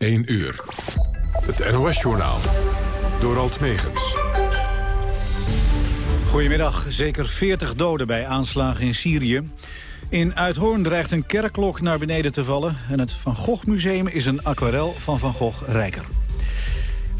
1 uur. Het NOS-journaal. Door Alt Megens. Goedemiddag. Zeker 40 doden bij aanslagen in Syrië. In Uithoorn dreigt een kerkklok naar beneden te vallen... en het Van Gogh Museum is een aquarel van Van Gogh rijker.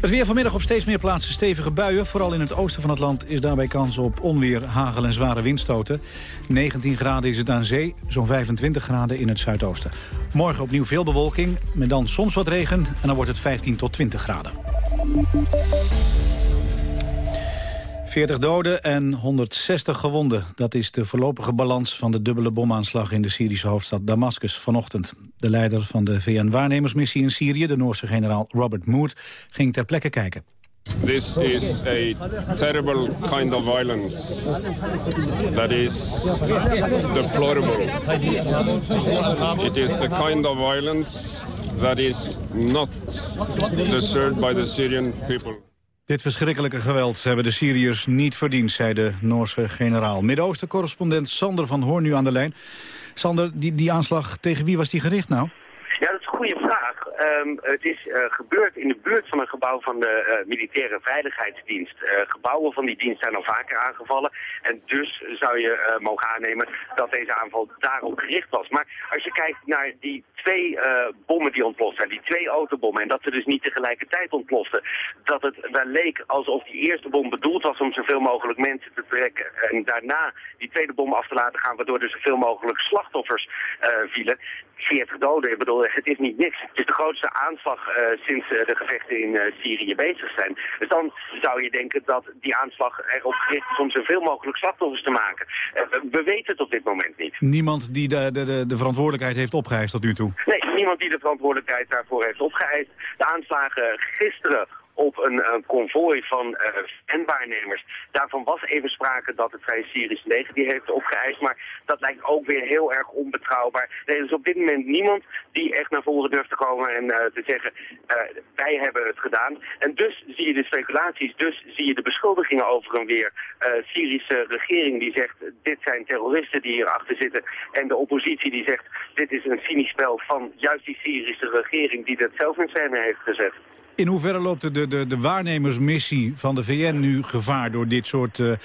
Het weer vanmiddag op steeds meer plaatsen stevige buien. Vooral in het oosten van het land is daarbij kans op onweer, hagel en zware windstoten. 19 graden is het aan zee, zo'n 25 graden in het zuidoosten. Morgen opnieuw veel bewolking, met dan soms wat regen en dan wordt het 15 tot 20 graden. 40 doden en 160 gewonden. Dat is de voorlopige balans van de dubbele bomaanslag in de Syrische hoofdstad Damascus vanochtend. De leider van de VN-waarnemersmissie in Syrië, de Noorse generaal Robert Mood, ging ter plekke kijken. This is a terrible kind of violence that is deplorable. It is the kind of violence that is not deserved by the Syrian people. Dit verschrikkelijke geweld hebben de Syriërs niet verdiend, zei de Noorse generaal. Midden-Oosten-correspondent Sander van Hoorn nu aan de lijn. Sander, die, die aanslag, tegen wie was die gericht nou? Ja, dat is een goede vraag. Um, het is uh, gebeurd in de buurt van een gebouw van de uh, militaire veiligheidsdienst. Uh, gebouwen van die dienst zijn al vaker aangevallen. En dus zou je mogen aannemen dat deze aanval daarop gericht was. Maar als je kijkt naar die twee bommen die ontploft zijn, die twee autobommen, en dat ze dus niet tegelijkertijd ontploften, dat het wel leek alsof die eerste bom bedoeld was om zoveel mogelijk mensen te trekken en daarna die tweede bom af te laten gaan, waardoor er zoveel mogelijk slachtoffers vielen. 40 doden, ik bedoel, het is niet niks. Het is de grootste aanslag uh, sinds uh, de gevechten in uh, Syrië bezig zijn. Dus dan zou je denken dat die aanslag erop gericht is om zoveel mogelijk slachtoffers te maken. we weten het op dit moment niet. Niemand die de, de, de verantwoordelijkheid heeft opgeëist tot nu toe? Nee, niemand die de verantwoordelijkheid daarvoor heeft opgeëist. De aanslagen gisteren op een, konvooi van uh, VN-waarnemers. Daarvan was even sprake dat het Vrije Syrische leger die heeft opgeëist, maar dat lijkt ook weer heel erg onbetrouwbaar. Er is op dit moment niemand die echt naar voren durft te komen en uh, te zeggen, uh, wij hebben het gedaan. En dus zie je de speculaties, dus zie je de beschuldigingen over en weer. Syrische regering die zegt, dit zijn terroristen die hierachter zitten. En de oppositie die zegt, dit is een cynisch van juist die Syrische regering die dat zelf in scène heeft gezet. In hoeverre loopt de, de, de waarnemersmissie van de VN nu gevaar door dit soort uh,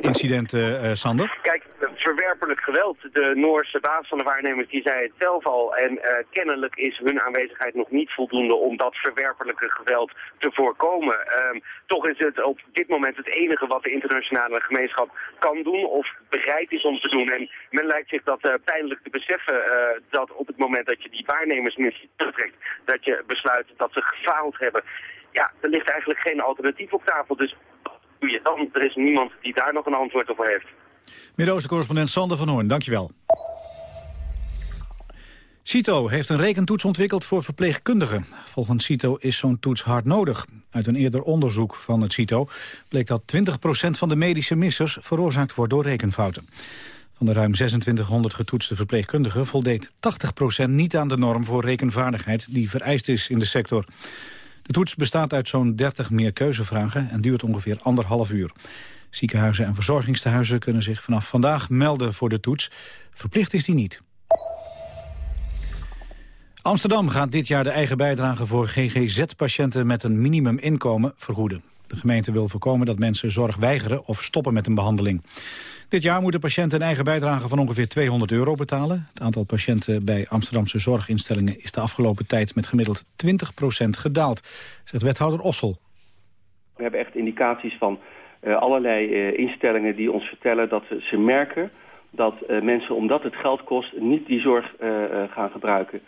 incidenten, uh, Sander? Kijk, verwerpelijk geweld. De Noorse baas van de waarnemers die zei het zelf al. En kennelijk is hun aanwezigheid nog niet voldoende om dat verwerpelijke geweld te voorkomen. Um, toch is het op dit moment het enige wat de internationale gemeenschap kan doen of bereid is om te doen. En men lijkt zich dat pijnlijk te beseffen dat op het moment dat je die waarnemersmissie terugtrekt, dat je besluit dat ze gefaald hebben. Ja, er ligt eigenlijk geen alternatief op tafel. Dus doe je dan? Er is niemand die daar nog een antwoord op heeft. Midden-Oosten-correspondent Sander van Hoorn, dankjewel. CITO heeft een rekentoets ontwikkeld voor verpleegkundigen. Volgens CITO is zo'n toets hard nodig. Uit een eerder onderzoek van het CITO bleek dat 20% van de medische missers veroorzaakt wordt door rekenfouten. Van de ruim 2600 getoetste verpleegkundigen voldeed 80% niet aan de norm voor rekenvaardigheid die vereist is in de sector. De toets bestaat uit zo'n 30 meer keuzevragen en duurt ongeveer anderhalf uur. Ziekenhuizen en verzorgingstehuizen kunnen zich vanaf vandaag melden voor de toets. Verplicht is die niet. Amsterdam gaat dit jaar de eigen bijdrage voor GGZ-patiënten met een minimuminkomen vergoeden. De gemeente wil voorkomen dat mensen zorg weigeren of stoppen met een behandeling. Dit jaar moeten patiënten een eigen bijdrage van ongeveer 200 euro betalen. Het aantal patiënten bij Amsterdamse zorginstellingen is de afgelopen tijd met gemiddeld 20% gedaald, zegt wethouder Ossel. We hebben echt indicaties van uh, allerlei uh, instellingen die ons vertellen dat ze merken dat uh, mensen, omdat het geld kost, niet die zorg gaan gebruiken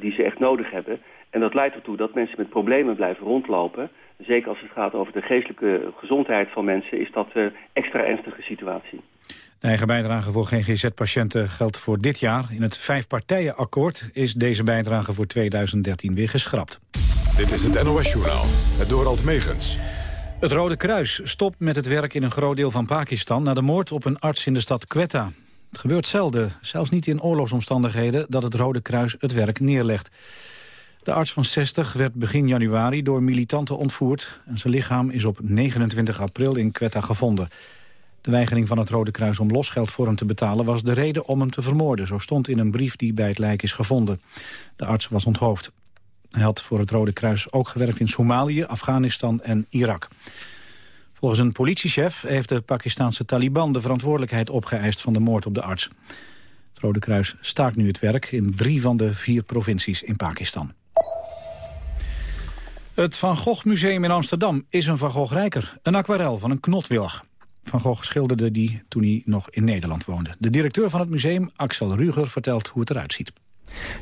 die ze echt nodig hebben. En dat leidt ertoe dat mensen met problemen blijven rondlopen. Zeker als het gaat over de geestelijke gezondheid van mensen, is dat een extra ernstige situatie. De eigen bijdrage voor GGZ-patiënten geldt voor dit jaar. In het vijfpartijenakkoord is deze bijdrage voor 2013 weer geschrapt. Dit is het NOS-journaal, het Dorald Megens. Het Rode Kruis stopt met het werk in een groot deel van Pakistan... na de moord op een arts in de stad Quetta. Het gebeurt zelden, zelfs niet in oorlogsomstandigheden... dat het Rode Kruis het werk neerlegt. De arts van 60 werd begin januari door militanten ontvoerd... en zijn lichaam is op 29 april in Quetta gevonden. De weigering van het Rode Kruis om losgeld voor hem te betalen... was de reden om hem te vermoorden. Zo stond in een brief die bij het lijk is gevonden. De arts was onthoofd. Hij had voor het Rode Kruis ook gewerkt in Somalië, Afghanistan en Irak. Volgens een politiechef heeft de Pakistanse Taliban de verantwoordelijkheid opgeëist van de moord op de arts. Het Rode Kruis staakt nu het werk in drie van de vier provincies in Pakistan. Het Van Gogh Museum in Amsterdam is een Van Gogh rijker. Een aquarel van een knotwilg. Van Gogh schilderde die toen hij nog in Nederland woonde. De directeur van het museum, Axel Ruger, vertelt hoe het eruit ziet.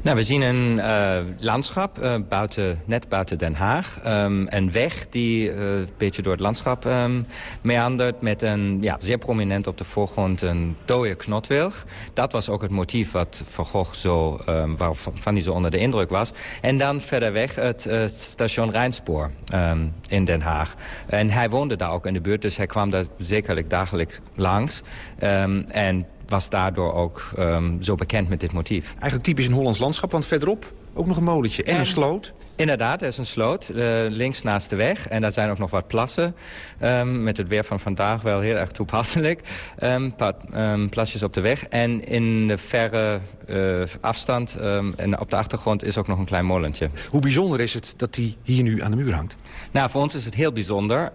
Nou, we zien een uh, landschap uh, buiten, net buiten Den Haag. Um, een weg die uh, een beetje door het landschap um, meandert... met een ja, zeer prominent op de voorgrond een dode knotwilg. Dat was ook het motief wat Van Gogh zo, um, waarvan hij zo onder de indruk was. En dan verder weg het station Rijnspoor in Den Haag. En hij woonde daar ook in de buurt, dus hij kwam daar zekerlijk dagelijks langs. Was daardoor ook um, zo bekend met dit motief. Eigenlijk typisch een Hollands landschap, want verderop ook nog een molentje en, en een sloot. Inderdaad, er is een sloot, uh, links naast de weg. En daar zijn ook nog wat plassen. Um, met het weer van vandaag wel heel erg toepasselijk. Um, paar, um, plasjes op de weg. En in de verre uh, afstand en op de achtergrond is ook nog een klein molentje. Hoe bijzonder is het dat die hier nu aan de muur hangt? Nou, voor ons is het heel bijzonder.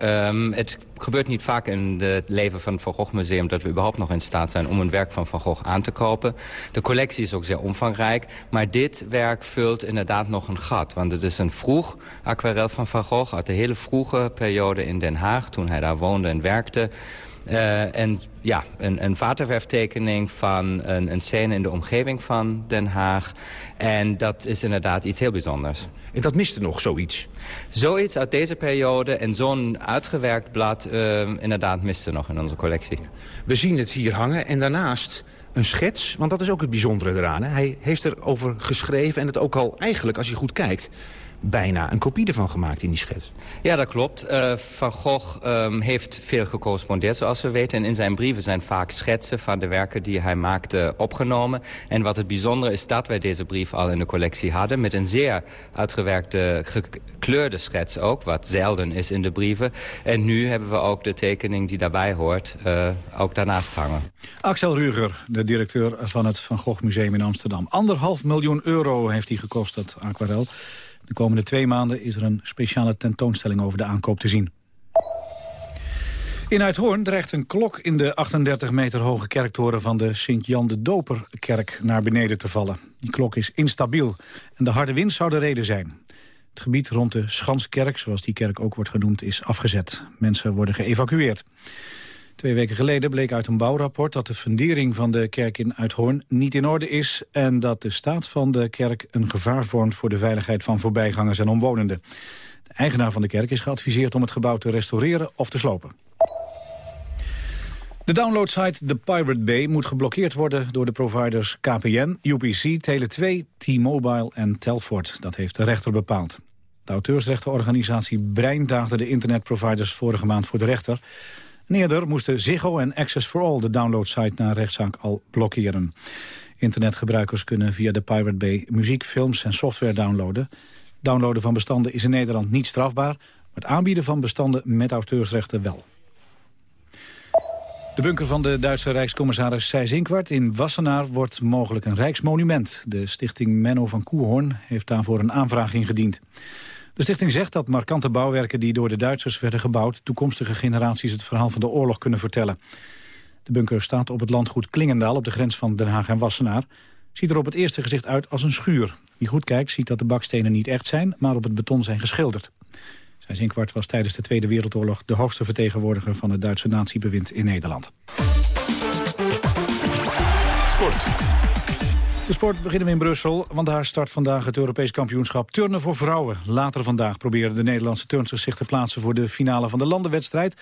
het gebeurt niet vaak in het leven van het Van Gogh Museum... dat we überhaupt nog in staat zijn om een werk van Van Gogh aan te kopen. De collectie is ook zeer omvangrijk. Maar dit werk vult inderdaad nog een gat. Want het is een vroeg aquarel van Van Gogh... uit de hele vroege periode in Den Haag, toen hij daar woonde en werkte... Uh, en ja, een, een waterverftekening van een, een scène in de omgeving van Den Haag. En dat is inderdaad iets heel bijzonders. En dat miste nog, zoiets? Zoiets uit deze periode en zo'n uitgewerkt blad... Uh, inderdaad miste nog in onze collectie. We zien het hier hangen en daarnaast een schets, want dat is ook het bijzondere eraan. Hè? Hij heeft erover geschreven en het ook al eigenlijk, als je goed kijkt bijna een kopie ervan gemaakt in die schets. Ja, dat klopt. Uh, Van Gogh um, heeft veel gecorrespondeerd, zoals we weten. En in zijn brieven zijn vaak schetsen van de werken die hij maakte opgenomen. En wat het bijzondere is dat wij deze brief al in de collectie hadden... met een zeer uitgewerkte, gekleurde schets ook, wat zelden is in de brieven. En nu hebben we ook de tekening die daarbij hoort, uh, ook daarnaast hangen. Axel Ruger, de directeur van het Van Gogh Museum in Amsterdam. Anderhalf miljoen euro heeft hij gekost, dat aquarel. De komende twee maanden is er een speciale tentoonstelling over de aankoop te zien. In Uithoorn dreigt een klok in de 38 meter hoge kerktoren van de Sint-Jan de Doperkerk naar beneden te vallen. Die klok is instabiel en de harde wind zou de reden zijn. Het gebied rond de Schanskerk, zoals die kerk ook wordt genoemd, is afgezet. Mensen worden geëvacueerd. Twee weken geleden bleek uit een bouwrapport dat de fundering van de kerk in Uithoorn niet in orde is en dat de staat van de kerk een gevaar vormt voor de veiligheid van voorbijgangers en omwonenden. De eigenaar van de kerk is geadviseerd om het gebouw te restaureren of te slopen. De downloadsite The Pirate Bay moet geblokkeerd worden door de providers KPN, UPC, Tele2, T-Mobile en Telfort. Dat heeft de rechter bepaald. De auteursrechtenorganisatie Brein daagde de internetproviders vorige maand voor de rechter. Neerder moesten Ziggo en Access for All de downloadsite naar rechtszaak al blokkeren. Internetgebruikers kunnen via de Pirate Bay muziek, films en software downloaden. Downloaden van bestanden is in Nederland niet strafbaar, maar het aanbieden van bestanden met auteursrechten wel. De bunker van de Duitse Rijkscommissaris Seyss-Inquart in Wassenaar wordt mogelijk een rijksmonument. De stichting Menno van Koehoorn heeft daarvoor een aanvraag ingediend. De stichting zegt dat markante bouwwerken die door de Duitsers werden gebouwd... toekomstige generaties het verhaal van de oorlog kunnen vertellen. De bunker staat op het landgoed Klingendaal op de grens van Den Haag en Wassenaar. Ziet er op het eerste gezicht uit als een schuur. Wie goed kijkt ziet dat de bakstenen niet echt zijn, maar op het beton zijn geschilderd. Zijn Zinkwart was tijdens de Tweede Wereldoorlog de hoogste vertegenwoordiger van het Duitse natiebewind in Nederland. Sport. De sport beginnen we in Brussel, want daar start vandaag het Europees kampioenschap turnen voor vrouwen. Later vandaag proberen de Nederlandse turnsters zich te plaatsen voor de finale van de landenwedstrijd.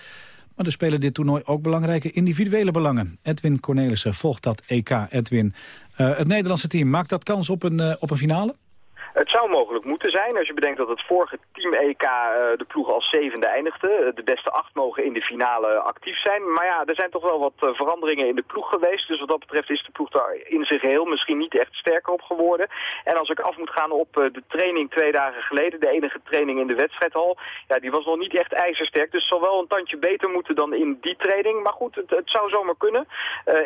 Maar er spelen dit toernooi ook belangrijke individuele belangen. Edwin Cornelissen volgt dat EK. Edwin, uh, het Nederlandse team, maakt dat kans op een, uh, op een finale? Het zou mogelijk moeten zijn als je bedenkt dat het vorige Team EK uh, de ploeg als zevende eindigde. De beste acht mogen in de finale actief zijn. Maar ja, er zijn toch wel wat uh, veranderingen in de ploeg geweest. Dus wat dat betreft is de ploeg daar in zijn geheel misschien niet echt sterker op geworden. En als ik af moet gaan op de training twee dagen geleden, de enige training in de wedstrijdhal, ja, die was nog niet echt ijzersterk. Dus zal wel een tandje beter moeten dan in die training. Maar goed, het, het zou zomaar kunnen.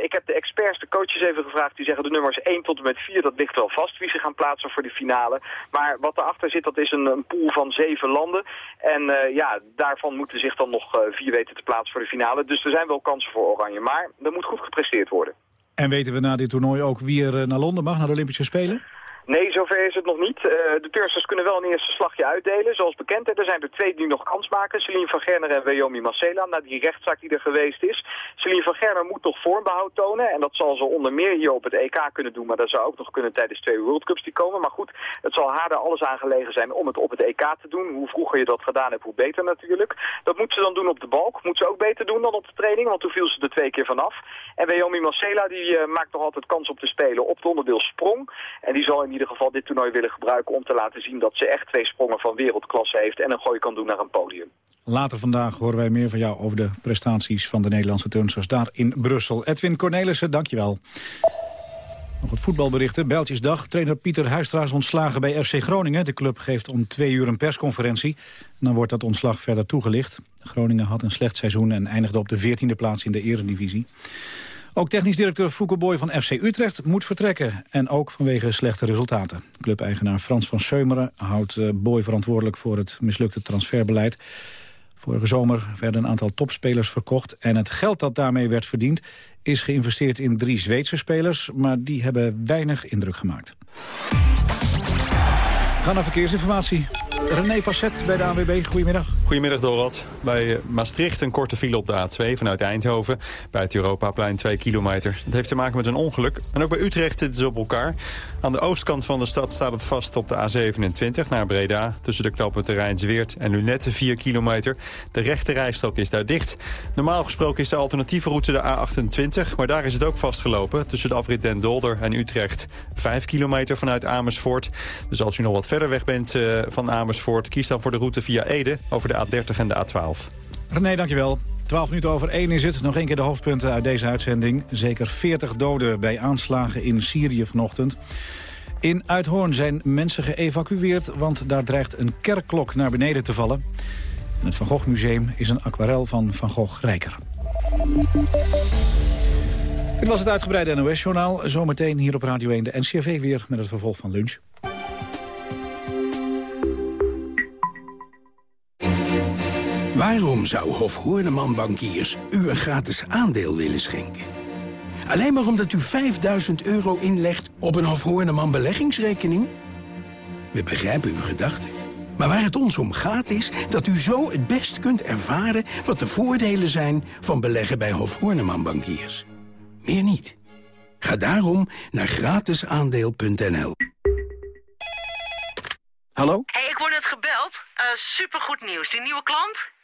ik heb de experts, de coaches even gevraagd, die zeggen de nummers 1 tot en met 4, dat ligt wel vast wie ze gaan plaatsen voor de finale. Finale. Maar wat erachter zit, dat is een, een pool van zeven landen. En ja, daarvan moeten zich dan nog vier weten te plaatsen voor de finale. Dus er zijn wel kansen voor Oranje. Maar er moet goed gepresteerd worden. En weten we na dit toernooi ook wie er naar Londen mag, naar de Olympische Spelen? Nee, zover is het nog niet. Uh, de turnsters kunnen wel een eerste slagje uitdelen. Zoals bekend, er zijn er twee die nog kans maken. Celine van Gerner en Wyoming Marcela, na die rechtszaak die er geweest is. Celine van Gerner moet toch vormbehoud tonen. En dat zal ze onder meer hier op het EK kunnen doen. Maar dat zou ook nog kunnen tijdens twee World Cups die komen. Maar goed, het zal haar er alles aan gelegen zijn om het op het EK te doen. Hoe vroeger je dat gedaan hebt, hoe beter natuurlijk. Dat moet ze dan doen op de balk. Moet ze ook beter doen dan op de training, want toen viel ze er twee keer vanaf. En Wyoming Marcela, die uh, maakt nog altijd kans op te spelen op het onderdeel sprong. En die zal in ieder geval dit toernooi willen gebruiken om te laten zien dat ze echt twee sprongen van wereldklasse heeft en een gooi kan doen naar een podium. Later vandaag horen wij meer van jou over de prestaties van de Nederlandse turnsters daar in Brussel. Edwin Cornelissen, dankjewel. Nog het voetbalberichten. Bijltjesdag. Trainer Pieter Huistra is ontslagen bij FC Groningen. De club geeft om twee uur een persconferentie. dan wordt dat ontslag verder toegelicht. Groningen had een slecht seizoen en eindigde op de 14e plaats in de eredivisie. Ook technisch directeur Foucault van FC Utrecht moet vertrekken. En ook vanwege slechte resultaten. Clubeigenaar Frans van Seumeren houdt eh, Boy verantwoordelijk voor het mislukte transferbeleid. Vorige zomer werden een aantal topspelers verkocht... en het geld dat daarmee werd verdiend is geïnvesteerd in drie Zweedse spelers... maar die hebben weinig indruk gemaakt. Gaan naar verkeersinformatie. René Passet bij de ANWB, goedemiddag. Goedemiddag Dorot. Bij eh, Maastricht een korte file op de A2 vanuit Eindhoven. Bij het Europaplein 2 kilometer. Dat heeft te maken met een ongeluk. En ook bij Utrecht zit het op elkaar. Aan de oostkant van de stad staat het vast op de A27 naar Breda. Tussen de knopen terrein Zweert en Lunette 4 kilometer. De rechte rijstrook is daar dicht. Normaal gesproken is de alternatieve route de A28. Maar daar is het ook vastgelopen. Tussen de afrit Den Dolder en Utrecht 5 kilometer vanuit Amersfoort. Dus als u nog wat verder weg bent uh, van Amersfoort... kies dan voor de route via Ede over de A30 en de A12. René, dankjewel. 12 minuten over 1 is het. Nog één keer de hoofdpunten uit deze uitzending. Zeker 40 doden bij aanslagen in Syrië vanochtend. In Uithoorn zijn mensen geëvacueerd, want daar dreigt een kerkklok naar beneden te vallen. En het Van Gogh Museum is een aquarel van Van Gogh Rijker. Dit was het uitgebreide NOS-journaal. Zometeen hier op Radio 1 de NCRV weer met het vervolg van lunch. Waarom zou Hof Hoorneman Bankiers u een gratis aandeel willen schenken? Alleen maar omdat u 5000 euro inlegt op een Hof Hoorneman beleggingsrekening? We begrijpen uw gedachten. Maar waar het ons om gaat is dat u zo het best kunt ervaren... wat de voordelen zijn van beleggen bij Hof Hoorneman Bankiers. Meer niet. Ga daarom naar gratisaandeel.nl. Hallo? hey, ik word net gebeld. Uh, supergoed nieuws. Die nieuwe klant?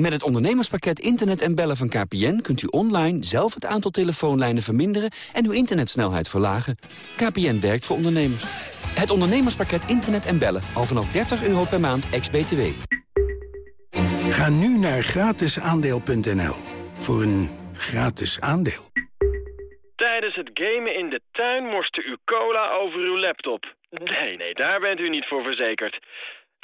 Met het ondernemerspakket Internet en Bellen van KPN... kunt u online zelf het aantal telefoonlijnen verminderen... en uw internetsnelheid verlagen. KPN werkt voor ondernemers. Het ondernemerspakket Internet en Bellen. Al vanaf 30 euro per maand, ex-BTW. Ga nu naar gratisaandeel.nl. Voor een gratis aandeel. Tijdens het gamen in de tuin morste u cola over uw laptop. Nee, nee, daar bent u niet voor verzekerd.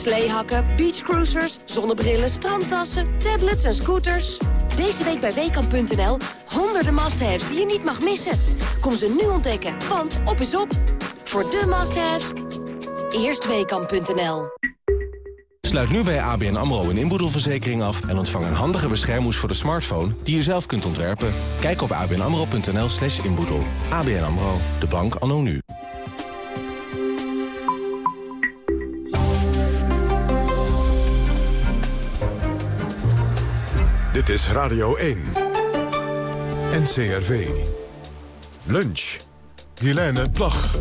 Sleehakken, beachcruisers, zonnebrillen, strandtassen, tablets en scooters... Deze week bij Weekamp.nl honderden must-haves die je niet mag missen. Kom ze nu ontdekken, want op is op. Voor de must-haves, eerst Weekamp.nl. Sluit nu bij ABN AMRO een inboedelverzekering af... en ontvang een handige beschermhoes voor de smartphone die je zelf kunt ontwerpen. Kijk op abnamro.nl slash inboedel. ABN AMRO, de bank anno nu. Dit is Radio 1. NCRV. Lunch. Helene Plag.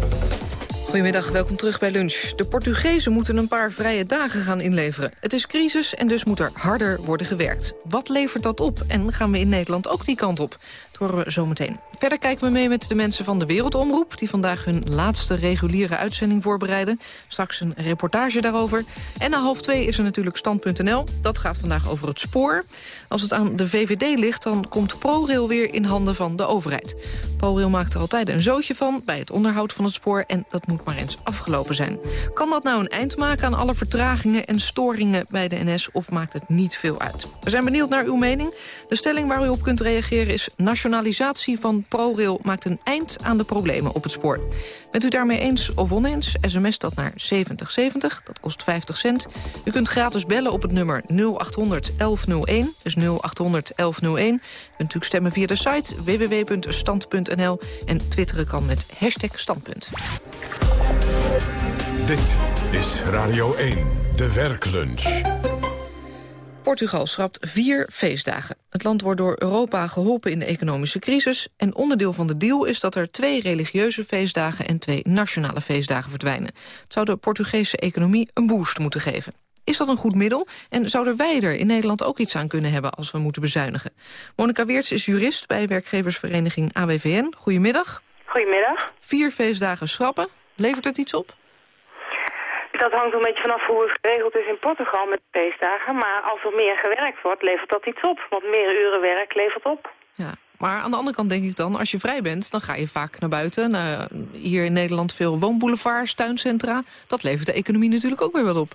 Goedemiddag, welkom terug bij lunch. De Portugezen moeten een paar vrije dagen gaan inleveren. Het is crisis en dus moet er harder worden gewerkt. Wat levert dat op en gaan we in Nederland ook die kant op? Horen we zometeen. Verder kijken we mee met de mensen van de Wereldomroep... die vandaag hun laatste reguliere uitzending voorbereiden. Straks een reportage daarover. En na half twee is er natuurlijk Stand.nl. Dat gaat vandaag over het spoor. Als het aan de VVD ligt, dan komt ProRail weer in handen van de overheid. ProRail maakt er altijd een zootje van bij het onderhoud van het spoor... en dat moet maar eens afgelopen zijn. Kan dat nou een eind maken aan alle vertragingen en storingen bij de NS... of maakt het niet veel uit? We zijn benieuwd naar uw mening. De stelling waar u op kunt reageren is... nationalisatie van ProRail maakt een eind aan de problemen op het spoor. Bent u daarmee eens of oneens? SMS dat naar 7070, dat kost 50 cent. U kunt gratis bellen op het nummer 0800 1101, dus 0800 1101. U kunt natuurlijk stemmen via de site www.stand.nl... en twitteren kan met hashtag standpunt. Dit is Radio 1, de werklunch. Portugal schrapt vier feestdagen. Het land wordt door Europa geholpen in de economische crisis... en onderdeel van de deal is dat er twee religieuze feestdagen... en twee nationale feestdagen verdwijnen. Het zou de Portugese economie een boost moeten geven. Is dat een goed middel? En zouden wij er in Nederland ook iets aan kunnen hebben... als we moeten bezuinigen? Monika Weerts is jurist bij werkgeversvereniging AWVN. Goedemiddag. Goedemiddag. Vier feestdagen schrappen. Levert het iets op? Dat hangt een beetje vanaf hoe het geregeld is in Portugal met feestdagen. Maar als er meer gewerkt wordt, levert dat iets op. Want meer uren werk levert op. Ja, maar aan de andere kant denk ik dan, als je vrij bent... dan ga je vaak naar buiten. Hier in Nederland veel woonboulevards, tuincentra. Dat levert de economie natuurlijk ook weer wat op.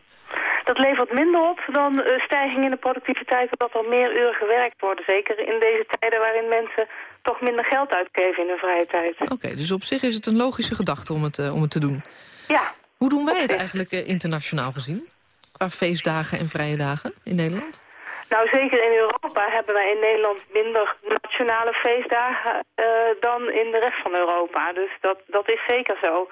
Dat levert minder op dan uh, stijging in de productiviteit... omdat er meer uren gewerkt worden. Zeker in deze tijden waarin mensen toch minder geld uitgeven in hun vrije tijd. Oké, dus op zich is het een logische gedachte om het, uh, om het te doen. Ja, hoe doen wij het eigenlijk uh, internationaal gezien? Qua feestdagen en vrije dagen in Nederland? Nou, zeker in Europa hebben wij in Nederland minder nationale feestdagen uh, dan in de rest van Europa. Dus dat, dat is zeker zo.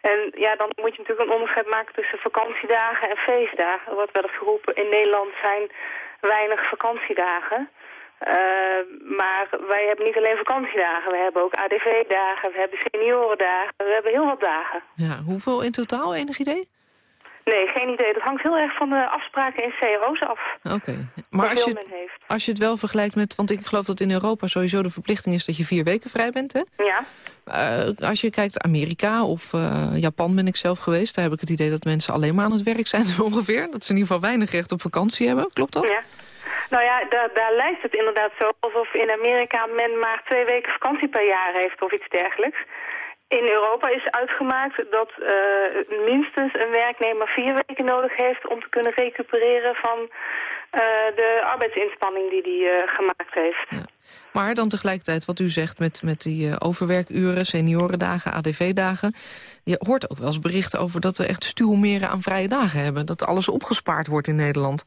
En ja, dan moet je natuurlijk een onderscheid maken tussen vakantiedagen en feestdagen. Er wordt wel eens geroepen, in Nederland zijn weinig vakantiedagen. Uh, maar wij hebben niet alleen vakantiedagen. We hebben ook ADV-dagen, we hebben seniorendagen, we hebben heel wat dagen. Ja, hoeveel in totaal, enig idee? Nee, geen idee. Dat hangt heel erg van de afspraken in CRO's af. Oké. Okay. Maar als je, als je het wel vergelijkt met... want ik geloof dat in Europa sowieso de verplichting is dat je vier weken vrij bent, hè? Ja. Uh, als je kijkt Amerika of uh, Japan ben ik zelf geweest... daar heb ik het idee dat mensen alleen maar aan het werk zijn ongeveer. Dat ze in ieder geval weinig recht op vakantie hebben. Klopt dat? Ja. Nou ja, daar, daar lijkt het inderdaad zo alsof in Amerika men maar twee weken vakantie per jaar heeft of iets dergelijks. In Europa is uitgemaakt dat uh, minstens een werknemer vier weken nodig heeft om te kunnen recupereren van uh, de arbeidsinspanning die hij uh, gemaakt heeft. Maar dan tegelijkertijd wat u zegt met, met die overwerkuren, seniorendagen, ADV-dagen. Je hoort ook wel eens berichten over dat we echt stuwmeren aan vrije dagen hebben. Dat alles opgespaard wordt in Nederland.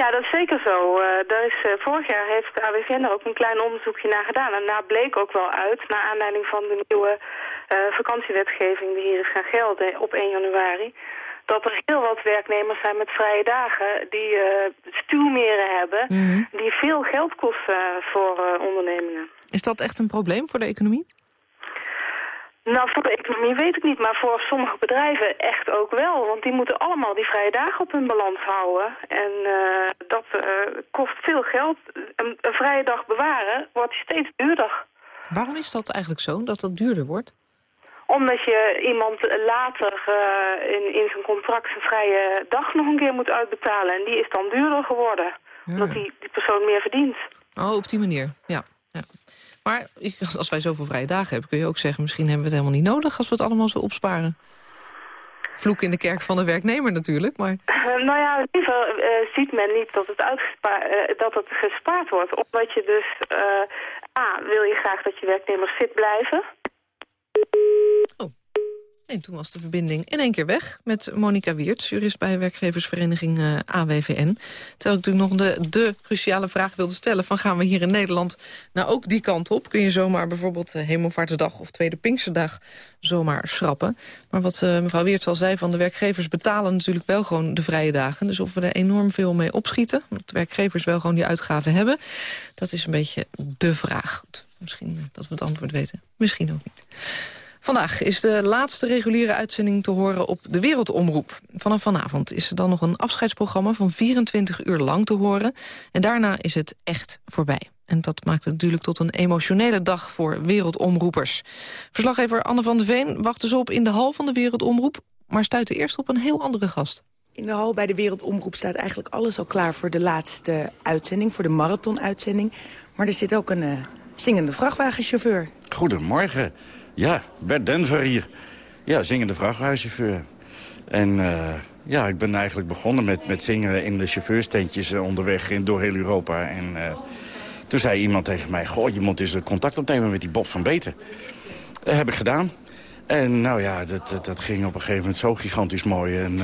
Ja, dat is zeker zo. Uh, daar is, uh, vorig jaar heeft de AWVN er ook een klein onderzoekje naar gedaan. En daar bleek ook wel uit, naar aanleiding van de nieuwe uh, vakantiewetgeving die hier is gaan gelden op 1 januari, dat er heel wat werknemers zijn met vrije dagen die stuwmeren hebben, mm -hmm. die veel geld kosten voor ondernemingen. Is dat echt een probleem voor de economie? Nou, voor de economie weet ik niet, maar voor sommige bedrijven echt ook wel. Want die moeten allemaal die vrije dagen op hun balans houden. En uh, dat uh, kost veel geld. Een, een, vrije dag bewaren wordt steeds duurder. Waarom is dat eigenlijk zo, dat dat duurder wordt? Omdat je iemand later uh, in, in zijn contract zijn vrije dag nog een keer moet uitbetalen. En die is dan duurder geworden. Ja. Omdat die, die persoon meer verdient. Oh, op die manier, ja. ja. Maar als wij zoveel vrije dagen hebben, kun je ook zeggen... misschien hebben we het helemaal niet nodig als we het allemaal zo opsparen. Vloek in de kerk van de werknemer natuurlijk, maar... Uh, nou ja, liever uh, ziet men niet dat het, uh, dat het gespaard wordt. Omdat je dus... A, wil je graag dat je werknemers fit blijven... En toen was de verbinding in één keer weg met Monika Wiertz... jurist bij werkgeversvereniging uh, AWVN. Terwijl ik natuurlijk nog de, de cruciale vraag wilde stellen... van gaan we hier in Nederland nou ook die kant op? Kun je zomaar bijvoorbeeld uh, Hemelvaartsdag of Tweede Pinksterdag zomaar schrappen? Maar wat uh, mevrouw Wiertz al zei, van de werkgevers betalen natuurlijk wel gewoon de vrije dagen. Dus of we er enorm veel mee opschieten... omdat de werkgevers wel gewoon die uitgaven hebben... dat is een beetje de vraag. Misschien dat we het antwoord weten. Misschien ook niet. Vandaag is de laatste reguliere uitzending te horen op de Wereldomroep. Vanaf vanavond is er dan nog een afscheidsprogramma van 24 uur lang te horen. En daarna is het echt voorbij. En dat maakt het natuurlijk tot een emotionele dag voor wereldomroepers. Verslaggever Anne van de Veen wachtte ze op in de hal van de Wereldomroep... maar stuitte eerst op een heel andere gast. In de hal bij de Wereldomroep staat eigenlijk alles al klaar... voor de laatste uitzending, voor de marathonuitzending. Maar er zit ook een uh, zingende vrachtwagenchauffeur. Goedemorgen. Ja, Bert Denver hier. Ja, zingende vrachtwagenchauffeur. En uh, ja, ik ben eigenlijk begonnen met, met zingen in de chauffeurstentjes uh, onderweg in, door heel Europa. En uh, toen zei iemand tegen mij, goh, je moet eens contact opnemen met die Bob van Beten. Dat heb ik gedaan. En nou ja, dat, dat, dat, ging op een gegeven moment zo gigantisch mooi. En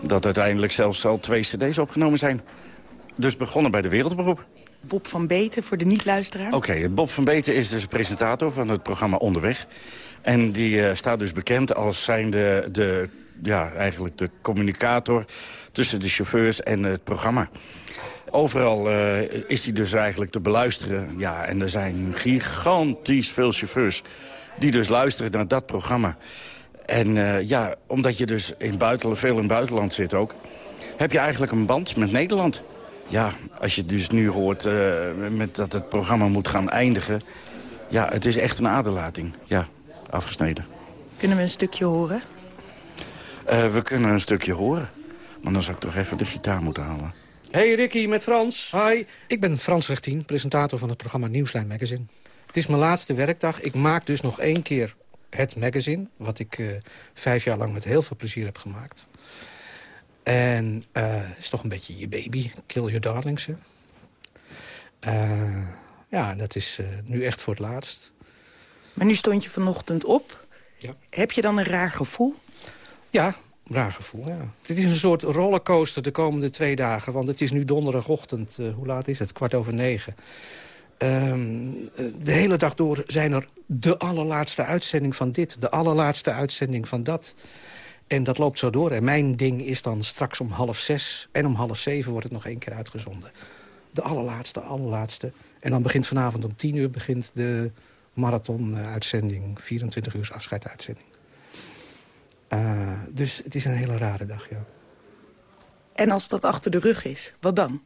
dat uiteindelijk zelfs al twee cd's opgenomen zijn. Dus begonnen bij de Wereldberoep. Bob van Beten, voor de niet-luisteraar? Oké, Bob van Beten is dus presentator van het programma Onderweg. En die uh, staat dus bekend als zijnde de, ja, eigenlijk de communicator... tussen de chauffeurs en het programma. Overal uh, is hij dus eigenlijk te beluisteren. Ja, en er zijn gigantisch veel chauffeurs die dus luisteren naar dat programma. En uh, ja, omdat je dus in buitenland, veel in het buitenland zit ook... heb je eigenlijk een band met Nederland ja, als je dus nu hoort uh, met dat het programma moet gaan eindigen... ja, het is echt een aderlating. Ja, afgesneden. Kunnen we een stukje horen? Uh, we kunnen een stukje horen. Maar dan zou ik toch even de gitaar moeten halen. Hey Ricky, met Frans. Hi. Ik ben Frans Rechtien, presentator van het programma Nieuwslijn Magazine. Het is mijn laatste werkdag. Ik maak dus nog één keer het magazine... wat ik uh, vijf jaar lang met heel veel plezier heb gemaakt. En uh, is toch een beetje je baby. Kill your darlings. Uh, ja, dat is uh, nu echt voor het laatst. Maar nu stond je vanochtend op. Ja. Heb je dan een raar gevoel? Ja, raar gevoel, ja. Het is een soort rollercoaster de komende twee dagen. Want het is nu donderdagochtend. hoe laat is het? Kwart over negen. Um, de hele dag door zijn er de allerlaatste uitzending van dit. De allerlaatste uitzending van dat. En dat loopt zo door. En mijn ding is dan straks om half zes en om half zeven wordt het nog één keer uitgezonden. De allerlaatste, allerlaatste. En dan begint vanavond om tien uur begint de marathon-uitzending. 24 uur afscheiduitzending. Uh, dus het is een hele rare dag, ja. En als dat achter de rug is, wat dan?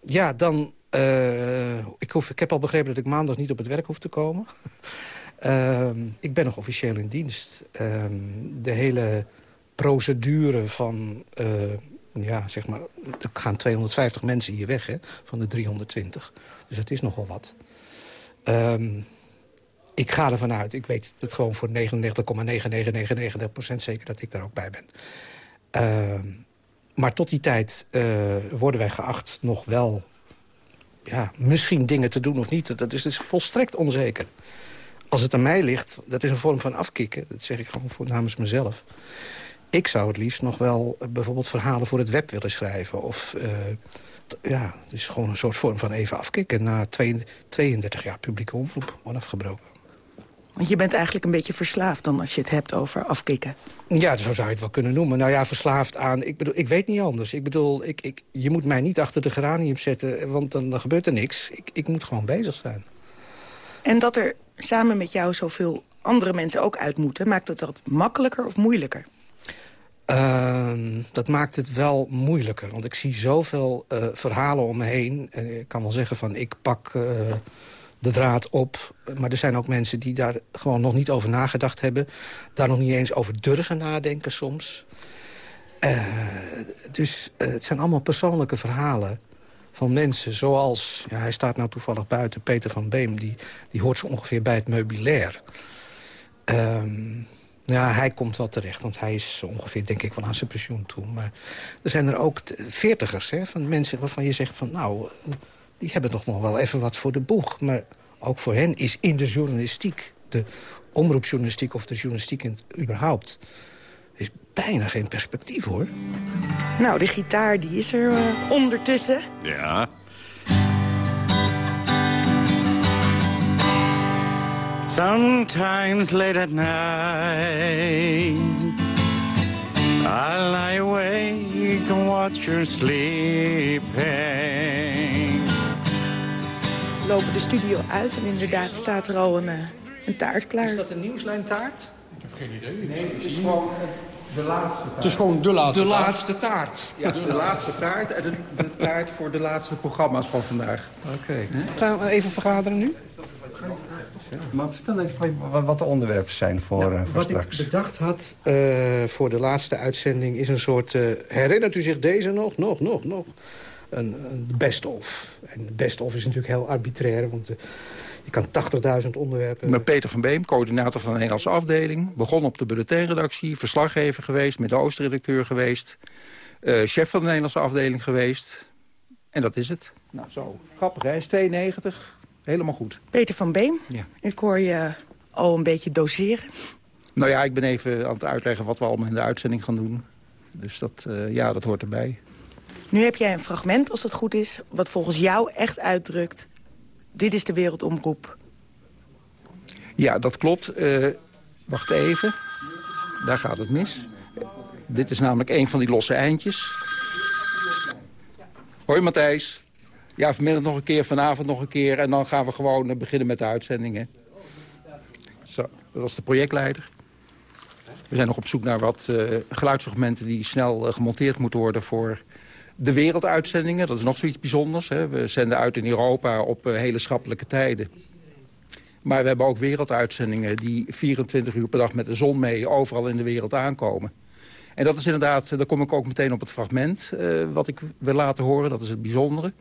Ja, dan... Uh, ik, hoef, ik heb al begrepen dat ik maandag niet op het werk hoef te komen. Uh, ik ben nog officieel in dienst. Uh, de hele procedure van... Uh, ja, zeg maar, er gaan 250 mensen hier weg, hè, van de 320. Dus het is nogal wat. Um, ik ga ervan uit, ik weet het gewoon voor 99,9999% zeker dat ik daar ook bij ben. Maar tot die tijd uh, worden wij geacht nog wel... Ja, misschien dingen te doen of niet. Dat is dus volstrekt onzeker. Als het aan mij ligt, dat is een vorm van afkicken. Dat zeg ik gewoon voor namens mezelf. Ik zou het liefst nog wel uh, bijvoorbeeld verhalen voor het web willen schrijven. Of uh, ja, het is gewoon een soort vorm van even afkicken. Na 32 jaar publieke omroep wordt afgebroken. Want je bent eigenlijk een beetje verslaafd dan als je het hebt over afkicken. Ja, zo zou je het wel kunnen noemen. Nou ja, verslaafd aan... Ik bedoel, ik weet niet anders. Ik bedoel, ik, ik, je moet mij niet achter de geranium zetten, want dan, dan gebeurt er niks. Ik, ik moet gewoon bezig zijn. En dat er samen met jou zoveel andere mensen ook uit moeten... maakt het dat makkelijker of moeilijker? Uh, dat maakt het wel moeilijker. Want ik zie zoveel uh, verhalen om me heen. En ik kan wel zeggen van ik pak uh, de draad op. Maar er zijn ook mensen die daar gewoon nog niet over nagedacht hebben. Daar nog niet eens over durven nadenken soms. Uh, dus het zijn allemaal persoonlijke verhalen van mensen zoals... Ja, hij staat nou toevallig buiten, Peter van Beem... die, die hoort zo ongeveer bij het meubilair. Um, ja, hij komt wel terecht, want hij is ongeveer, denk ik, wel aan zijn pensioen toe. Maar er zijn er ook veertigers, hè, van mensen waarvan je zegt van... nou, die hebben nog wel even wat voor de boeg. Maar ook voor hen is in de journalistiek, de omroepjournalistiek... of de journalistiek in überhaupt, bijna geen perspectief, hoor. Nou, de gitaar die is er uh, ondertussen. Ja. Sometimes late at night I lie awake and watch you sleeping lopen de studio uit en inderdaad staat er al een uh, een taart klaar. Is dat een nieuwslijntaart? Ik heb geen idee. Nee, het is gewoon de laatste taart. Het is gewoon de laatste De taart. laatste taart. Ja, de laatste taart en de, de taart voor de laatste programma's van vandaag. Oké. Gaan we even vergaderen nu? Maar vertel even wat- wat de onderwerpen zijn voor, eh, voor Wat ik straks. bedacht had eh, voor de laatste uitzending is een soort... eh, herinnert u zich deze nog? Nog, nog, nog. Een, een best-of. En best-of is natuurlijk heel arbitrair, want je kan 80.000 onderwerpen... Ben Peter van Beem, coördinator van de Nederlandse afdeling. Begon op de bulletinredactie, verslaggever geweest, Midden-Oosten-redacteur geweest. eh, chef van de Nederlandse afdeling geweest. En dat is het. Nou, zo. Grappig, hè? Is 92. Helemaal goed. Peter van Beem, Ja. ik hoor je al een beetje doseren. Nou ja, ik ben even aan het uitleggen wat we allemaal in de uitzending gaan doen. Dus dat, eh, ja, dat hoort erbij. Nu heb jij een fragment, als het goed is, wat volgens jou echt uitdrukt... dit is de wereldomroep. Ja, dat klopt. Eh, wacht even. Daar gaat het mis. Dit is namelijk een van die losse eindjes. Hoi Matthijs. Ja, vanmiddag nog een keer, vanavond nog een keer. En dan gaan we gewoon eh, beginnen met de uitzendingen. Zo, dat was de projectleider. We zijn nog op zoek naar wat eh, geluidsfragmenten die snel gemonteerd moeten worden voor de werelduitzendingen. Dat is nog zoiets bijzonders. Hè. We zenden uit in Europa op eh, hele schappelijke tijden. Maar we hebben ook werelduitzendingen die 24 uur per dag met de zon mee overal in de wereld aankomen. En dat is inderdaad, daar kom ik ook meteen op het fragment eh, wat ik wil laten horen. Dat is het bijzondere.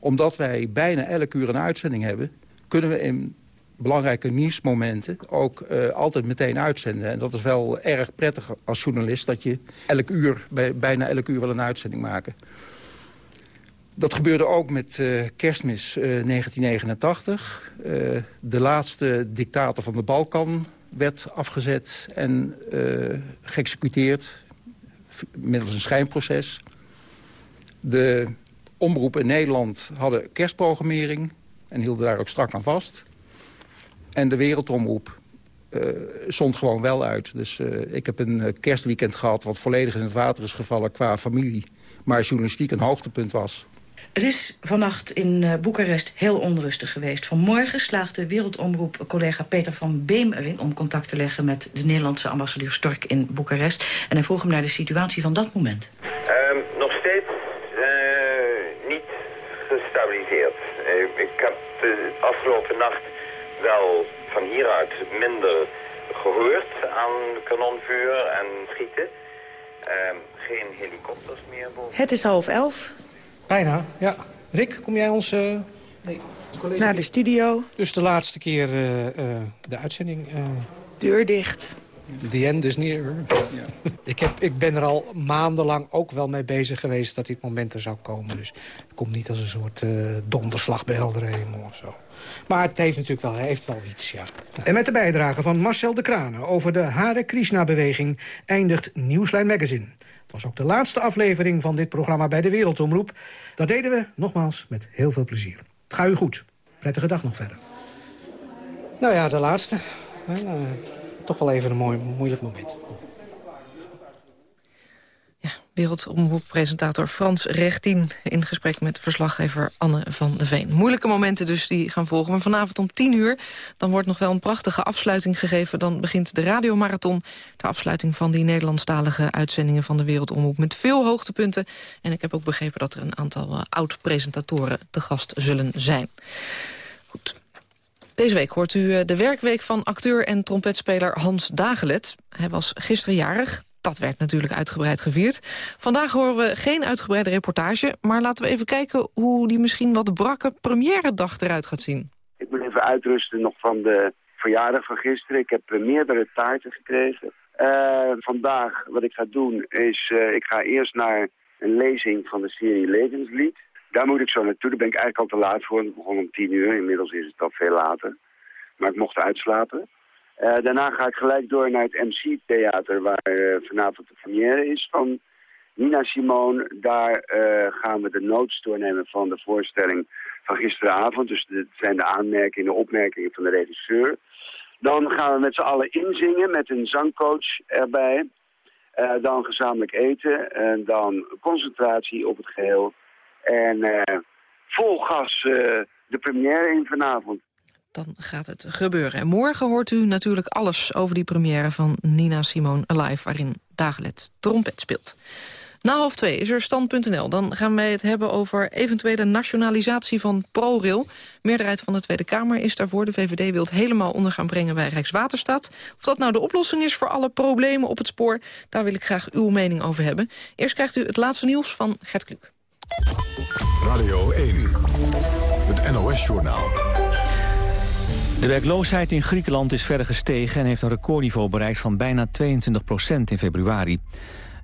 Omdat wij bijna elk uur een uitzending hebben, kunnen we in belangrijke nieuwsmomenten ook eh, altijd meteen uitzenden. En dat is wel erg prettig als journalist dat je elk uur, bij, bijna elk uur wel een uitzending maken. Dat gebeurde ook met eh, kerstmis eh, 1989. Eh, de laatste dictator van de Balkan werd afgezet en geëxecuteerd middels een schijnproces. De omroepen in Nederland hadden kerstprogrammering en hielden daar ook strak aan vast. En de wereldomroep eh, zond gewoon wel uit. Dus eh, ik heb een eh, kerstweekend gehad wat volledig in het water is gevallen qua familie. Maar journalistiek een hoogtepunt was. Het is vannacht in eh, Boekarest heel onrustig geweest. Vanmorgen slaagde wereldomroep collega Peter van Beem erin... om contact te leggen met de Nederlandse ambassadeur Stork in Boekarest. En hij vroeg hem naar de situatie van dat moment. Ehm, nog steeds eh, niet gestabiliseerd. Ik heb de afgelopen nacht wel van hieruit minder gehoord aan kanonvuur en schieten. Ehm, geen helikopters meer boven. Het is half elf, Bijna, ja. Rick, kom jij ons... eh, naar de studio, Dus de laatste keer eh, eh, de uitzending. eh deur dicht. The end is near. ik, heb, ik ben er al maandenlang ook wel mee bezig geweest dat dit moment er zou komen. Dus het komt niet als een soort eh, donderslag bij heldere hemel of zo. Maar het heeft natuurlijk wel, heeft wel iets, ja. En met de bijdrage van Marcel de Kranen over de Hare Krishna-beweging eindigt Nieuwslijn Magazine. Het was ook de laatste aflevering van dit programma bij de Wereldomroep. Dat deden we, nogmaals, met heel veel plezier. Het gaat u goed. Prettige dag nog verder. Nou ja, de laatste. Eh, toch wel even een mooi, moeilijk moment. Wereldomroeppresentator Frans Rechtien... in gesprek met verslaggever Anne van de Veen. Moeilijke momenten dus die gaan volgen. Maar vanavond om 10 uur dan wordt nog wel een prachtige afsluiting gegeven. Dan begint de radiomarathon. De afsluiting van die Nederlandstalige uitzendingen van de Wereldomroep... met veel hoogtepunten. En ik heb ook begrepen dat er een aantal eh, oud-presentatoren te gast zullen zijn. Goed. Deze week hoort u eh, de werkweek van acteur en trompetspeler Hans Dagelet. Hij was gisteren jarig. Dat werd natuurlijk uitgebreid gevierd. Vandaag horen we geen uitgebreide reportage... maar laten we even kijken hoe die misschien wat brakke première-dag eruit gaat zien. Ik moet even uitrusten nog van de verjaardag van gisteren. Ik heb eh, meerdere taarten gekregen. Eh, vandaag, wat ik ga doen, is... ik ga eerst naar een lezing van de serie Levenslied. Daar moet ik zo naartoe. Daar ben ik eigenlijk al te laat voor. Het begon om tien uur. Inmiddels is het al veel later. Maar ik mocht uitslapen. Eh, daarna ga ik gelijk door naar het MC-theater... waar eh, vanavond de première is van Nina Simone. Daar eh, gaan we de notes doornemen van de voorstelling van gisteravond. Dus dit zijn de aanmerkingen, de opmerkingen van de regisseur. Dan gaan we met z'n allen inzingen met een zangcoach erbij. Dan gezamenlijk eten. En dan concentratie op het geheel. En eh, vol gas eh, de première in vanavond. Dan gaat het gebeuren. En morgen hoort u natuurlijk alles over die première van Nina Simone Alive... waarin Dagelet trompet speelt. Na half twee is er stand.nl. Dan gaan wij het hebben over eventuele nationalisatie van ProRail. Meerderheid van de Tweede Kamer is daarvoor. De VVD wil het helemaal onder gaan brengen bij Rijkswaterstaat. Of dat nou de oplossing is voor alle problemen op het spoor... daar wil ik graag uw mening over hebben. Eerst krijgt u het laatste nieuws van Gert Kluk. Radio 1, het NOS-journaal. De werkloosheid in Griekenland is verder gestegen... en heeft een recordniveau bereikt van bijna 22 procent in februari.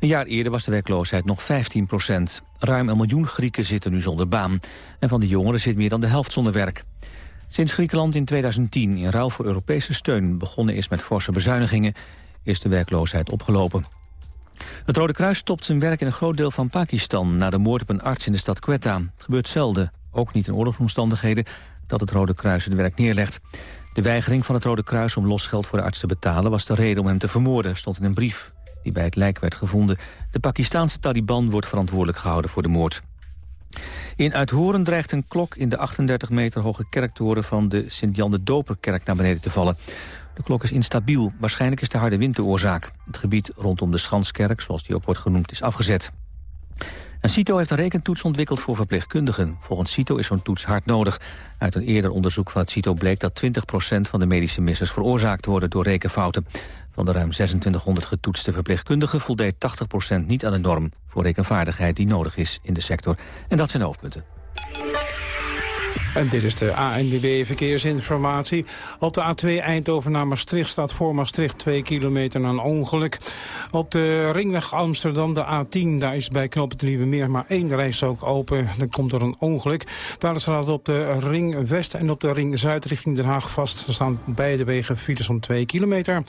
Een jaar eerder was de werkloosheid nog 15 procent. Ruim een miljoen Grieken zitten nu zonder baan. En van de jongeren zit meer dan de helft zonder werk. Sinds Griekenland in 2010 in ruil voor Europese steun begonnen is met forse bezuinigingen, is de werkloosheid opgelopen. Het Rode Kruis stopt zijn werk in een groot deel van Pakistan... na de moord op een arts in de stad Quetta. Gebeurt zelden, ook niet in oorlogsomstandigheden... dat het Rode Kruis het werk neerlegt. De weigering van het Rode Kruis om losgeld voor de arts te betalen... was de reden om hem te vermoorden, stond in een brief die bij het lijk werd gevonden. De Pakistaanse Taliban wordt verantwoordelijk gehouden voor de moord. In Uithoren dreigt een klok in de 38 meter hoge kerktoren... van de Sint-Jan de Doperkerk naar beneden te vallen. De klok is instabiel. Waarschijnlijk is de harde wind de oorzaak. Het gebied rondom de Schanskerk, zoals die ook wordt genoemd, is afgezet. En CITO heeft een rekentoets ontwikkeld voor verpleegkundigen. Volgens CITO is zo'n toets hard nodig. Uit een eerder onderzoek van het CITO bleek dat 20% van de medische missers veroorzaakt worden door rekenfouten. Van de ruim 2600 getoetste verpleegkundigen voldeed 80% niet aan de norm voor rekenvaardigheid die nodig is in de sector. En dat zijn de hoofdpunten. En dit is de ANWB Verkeersinformatie. Op de A2 Eindhoven naar Maastricht staat voor Maastricht 2 kilometer een ongeluk. Op de ringweg Amsterdam, de A10, daar is bij knooppunt Nieuwe Meer maar één rijstrook open. Dan komt er een ongeluk. Daar staat op de ring West en op de ring Zuid richting Den Haag vast. Er staan beide wegen files van 2 kilometer.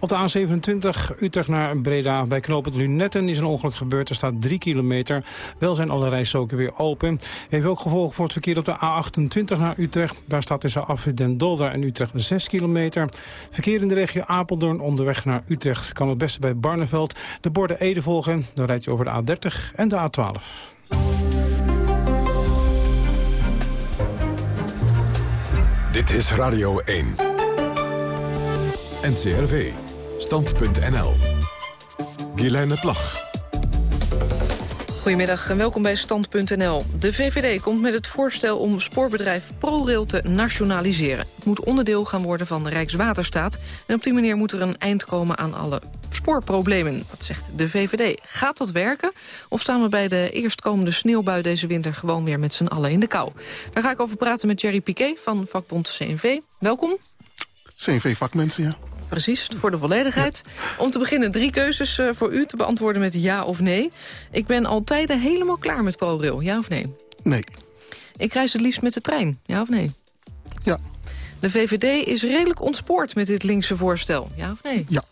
Op de A27 Utrecht naar Breda bij knooppunt Lunetten is een ongeluk gebeurd. Er staat 3 kilometer. Wel zijn alle rijstroken weer open. Heeft ook gevolgen voor het verkeer op de A28 20 naar Utrecht. Daar staat tussen Afrit Den Dolder en Utrecht 6 kilometer. Verkeer in de regio Apeldoorn onderweg naar Utrecht kan het beste bij Barneveld. De borden Ede volgen, dan rijd je over de A30 en de A12. Dit is Radio 1. NCRV. Stand.nl. Guilaine Plag. Goedemiddag en welkom bij Stand.nl. De VVD komt met het voorstel om spoorbedrijf ProRail te nationaliseren. Het moet onderdeel gaan worden van Rijkswaterstaat. En op die manier moet er een eind komen aan alle spoorproblemen. Dat zegt de VVD. Gaat dat werken? Of staan we bij de eerstkomende sneeuwbui deze winter... gewoon weer met z'n allen in de kou? Daar ga ik over praten met Jerry Piquet van vakbond CNV. Welkom. CNV-vakmensen, ja precies, voor de volledigheid. Om te beginnen drie keuzes uh, voor u te beantwoorden met ja of nee. Ik ben altijd helemaal klaar met ProRail, ja of nee? Nee. Ik reis het liefst met de trein, ja of nee? Ja. De VVD is redelijk ontspoord met dit linkse voorstel, ja of nee? Ja.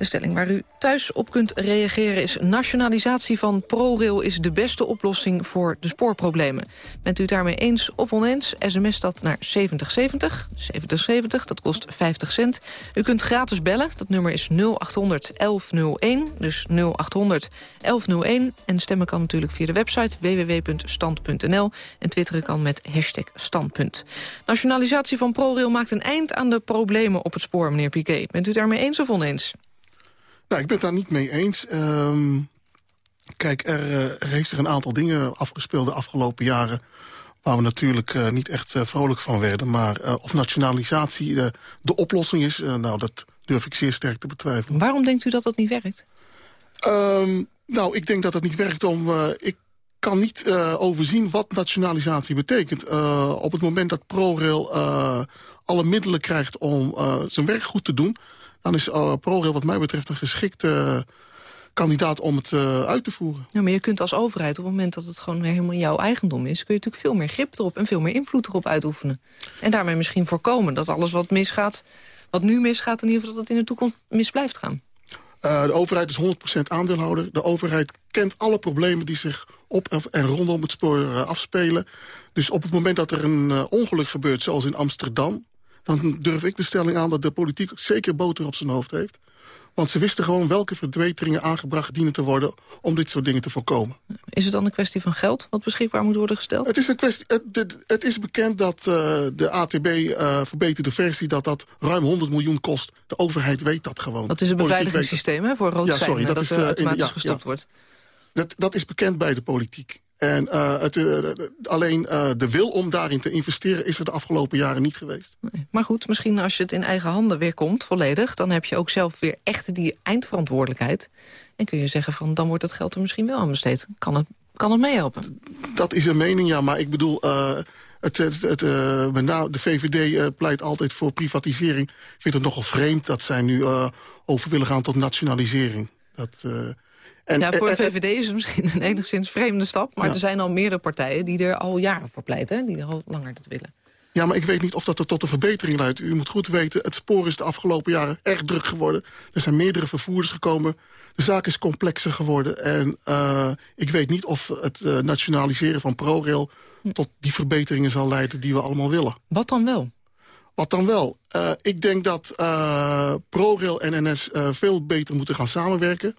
De stelling waar u thuis op kunt reageren is... nationalisatie van ProRail is de beste oplossing voor de spoorproblemen. Bent u het daarmee eens of oneens? SMS dat naar 7070. 7070, dat kost 50 cent. U kunt gratis bellen. Dat nummer is 0800 1101. Dus 0800 1101. En stemmen kan natuurlijk via de website www.stand.nl. En twitteren kan met hashtag standpunt. Nationalisatie van ProRail maakt een eind aan de problemen op het spoor, meneer Piquet. Bent u het daarmee eens of oneens? Nou, ik ben het daar niet mee eens. Um, kijk, er, uh, er, heeft zich een aantal dingen afgespeeld de afgelopen jaren... waar we natuurlijk uh, niet echt uh, vrolijk van werden. Maar of nationalisatie de oplossing is, nou, dat durf ik zeer sterk te betwijfelen. Waarom denkt u dat dat niet werkt? Um, nou, ik denk dat het niet werkt om... ik kan niet overzien wat nationalisatie betekent. op het moment dat ProRail alle middelen krijgt om zijn werk goed te doen dan is uh, ProRail wat mij betreft een geschikte uh, kandidaat om het uh, uit te voeren. Ja, maar je kunt als overheid op het moment dat het gewoon helemaal jouw eigendom is... kun je natuurlijk veel meer grip erop en veel meer invloed erop uitoefenen. En daarmee misschien voorkomen dat alles wat misgaat, wat nu misgaat... in ieder geval dat het in de toekomst mis blijft gaan. Uh, de overheid is 100% aandeelhouder. De overheid kent alle problemen die zich op en rondom het spoor uh, afspelen. Dus op het moment dat er een ongeluk gebeurt, zoals in Amsterdam dan durf ik de stelling aan dat de politiek zeker boter op zijn hoofd heeft. Want ze wisten gewoon welke verbeteringen aangebracht dienen te worden... om dit soort dingen te voorkomen. Is het dan een kwestie van geld wat beschikbaar moet worden gesteld? Het is, een kwestie, het, het is bekend dat uh, de ATB uh, verbeterde versie... dat dat ruim 100 miljoen kost. De overheid weet dat gewoon. Dat is een beveiligingssysteem hè, voor rood ja, sorry, dat, dat is, uh, automatisch in, ja, gestopt ja. wordt. Dat, dat is bekend bij de politiek. En uh, het, uh, alleen uh, de wil om daarin te investeren is er de afgelopen jaren niet geweest. Nee. Maar goed, misschien als je het in eigen handen weer komt, volledig... dan heb je ook zelf weer echt die eindverantwoordelijkheid. En kun je zeggen van, dan wordt het geld er misschien wel aan besteed. Kan het, kan het meehelpen? Dat is een mening, ja. Maar ik bedoel, het, het, het, met name de VVD pleit altijd voor privatisering. Ik vind het nogal vreemd dat zij nu over willen gaan tot nationalisering. Dat... En, ja, voor de VVD is het misschien een enigszins vreemde stap... maar er zijn al meerdere partijen die er al jaren voor pleiten... die er al langer dat willen. Ja, maar ik weet niet of dat er tot een verbetering leidt. U moet goed weten, het spoor is de afgelopen jaren erg druk geworden. Er zijn meerdere vervoerders gekomen. De zaak is complexer geworden. En uh, ik weet niet of het uh, nationaliseren van ProRail... Hm. tot die verbeteringen zal leiden die we allemaal willen. Wat dan wel? Wat dan wel? Uh, ik denk dat ProRail en NS veel beter moeten gaan samenwerken.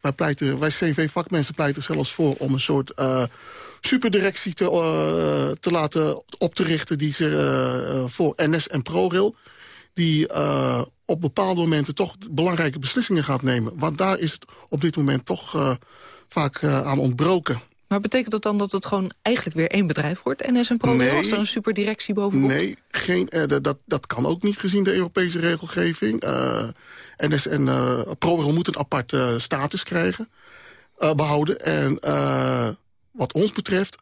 Wij, pleiten, wij CV-vakmensen pleiten zelfs voor om een soort uh, superdirectie te, uh, te laten op te richten... die ze uh, voor NS en ProRail... die op bepaalde momenten toch belangrijke beslissingen gaat nemen. Want daar is het op dit moment toch vaak aan ontbroken. Maar betekent dat dan dat het gewoon eigenlijk weer één bedrijf wordt? NS en ProRail, nee, als er een superdirectie bovenop? Nee, geen, dat, dat kan ook niet gezien de Europese regelgeving. NS en uh, ProRail moet een aparte status krijgen, uh, behouden. En uh, wat ons betreft,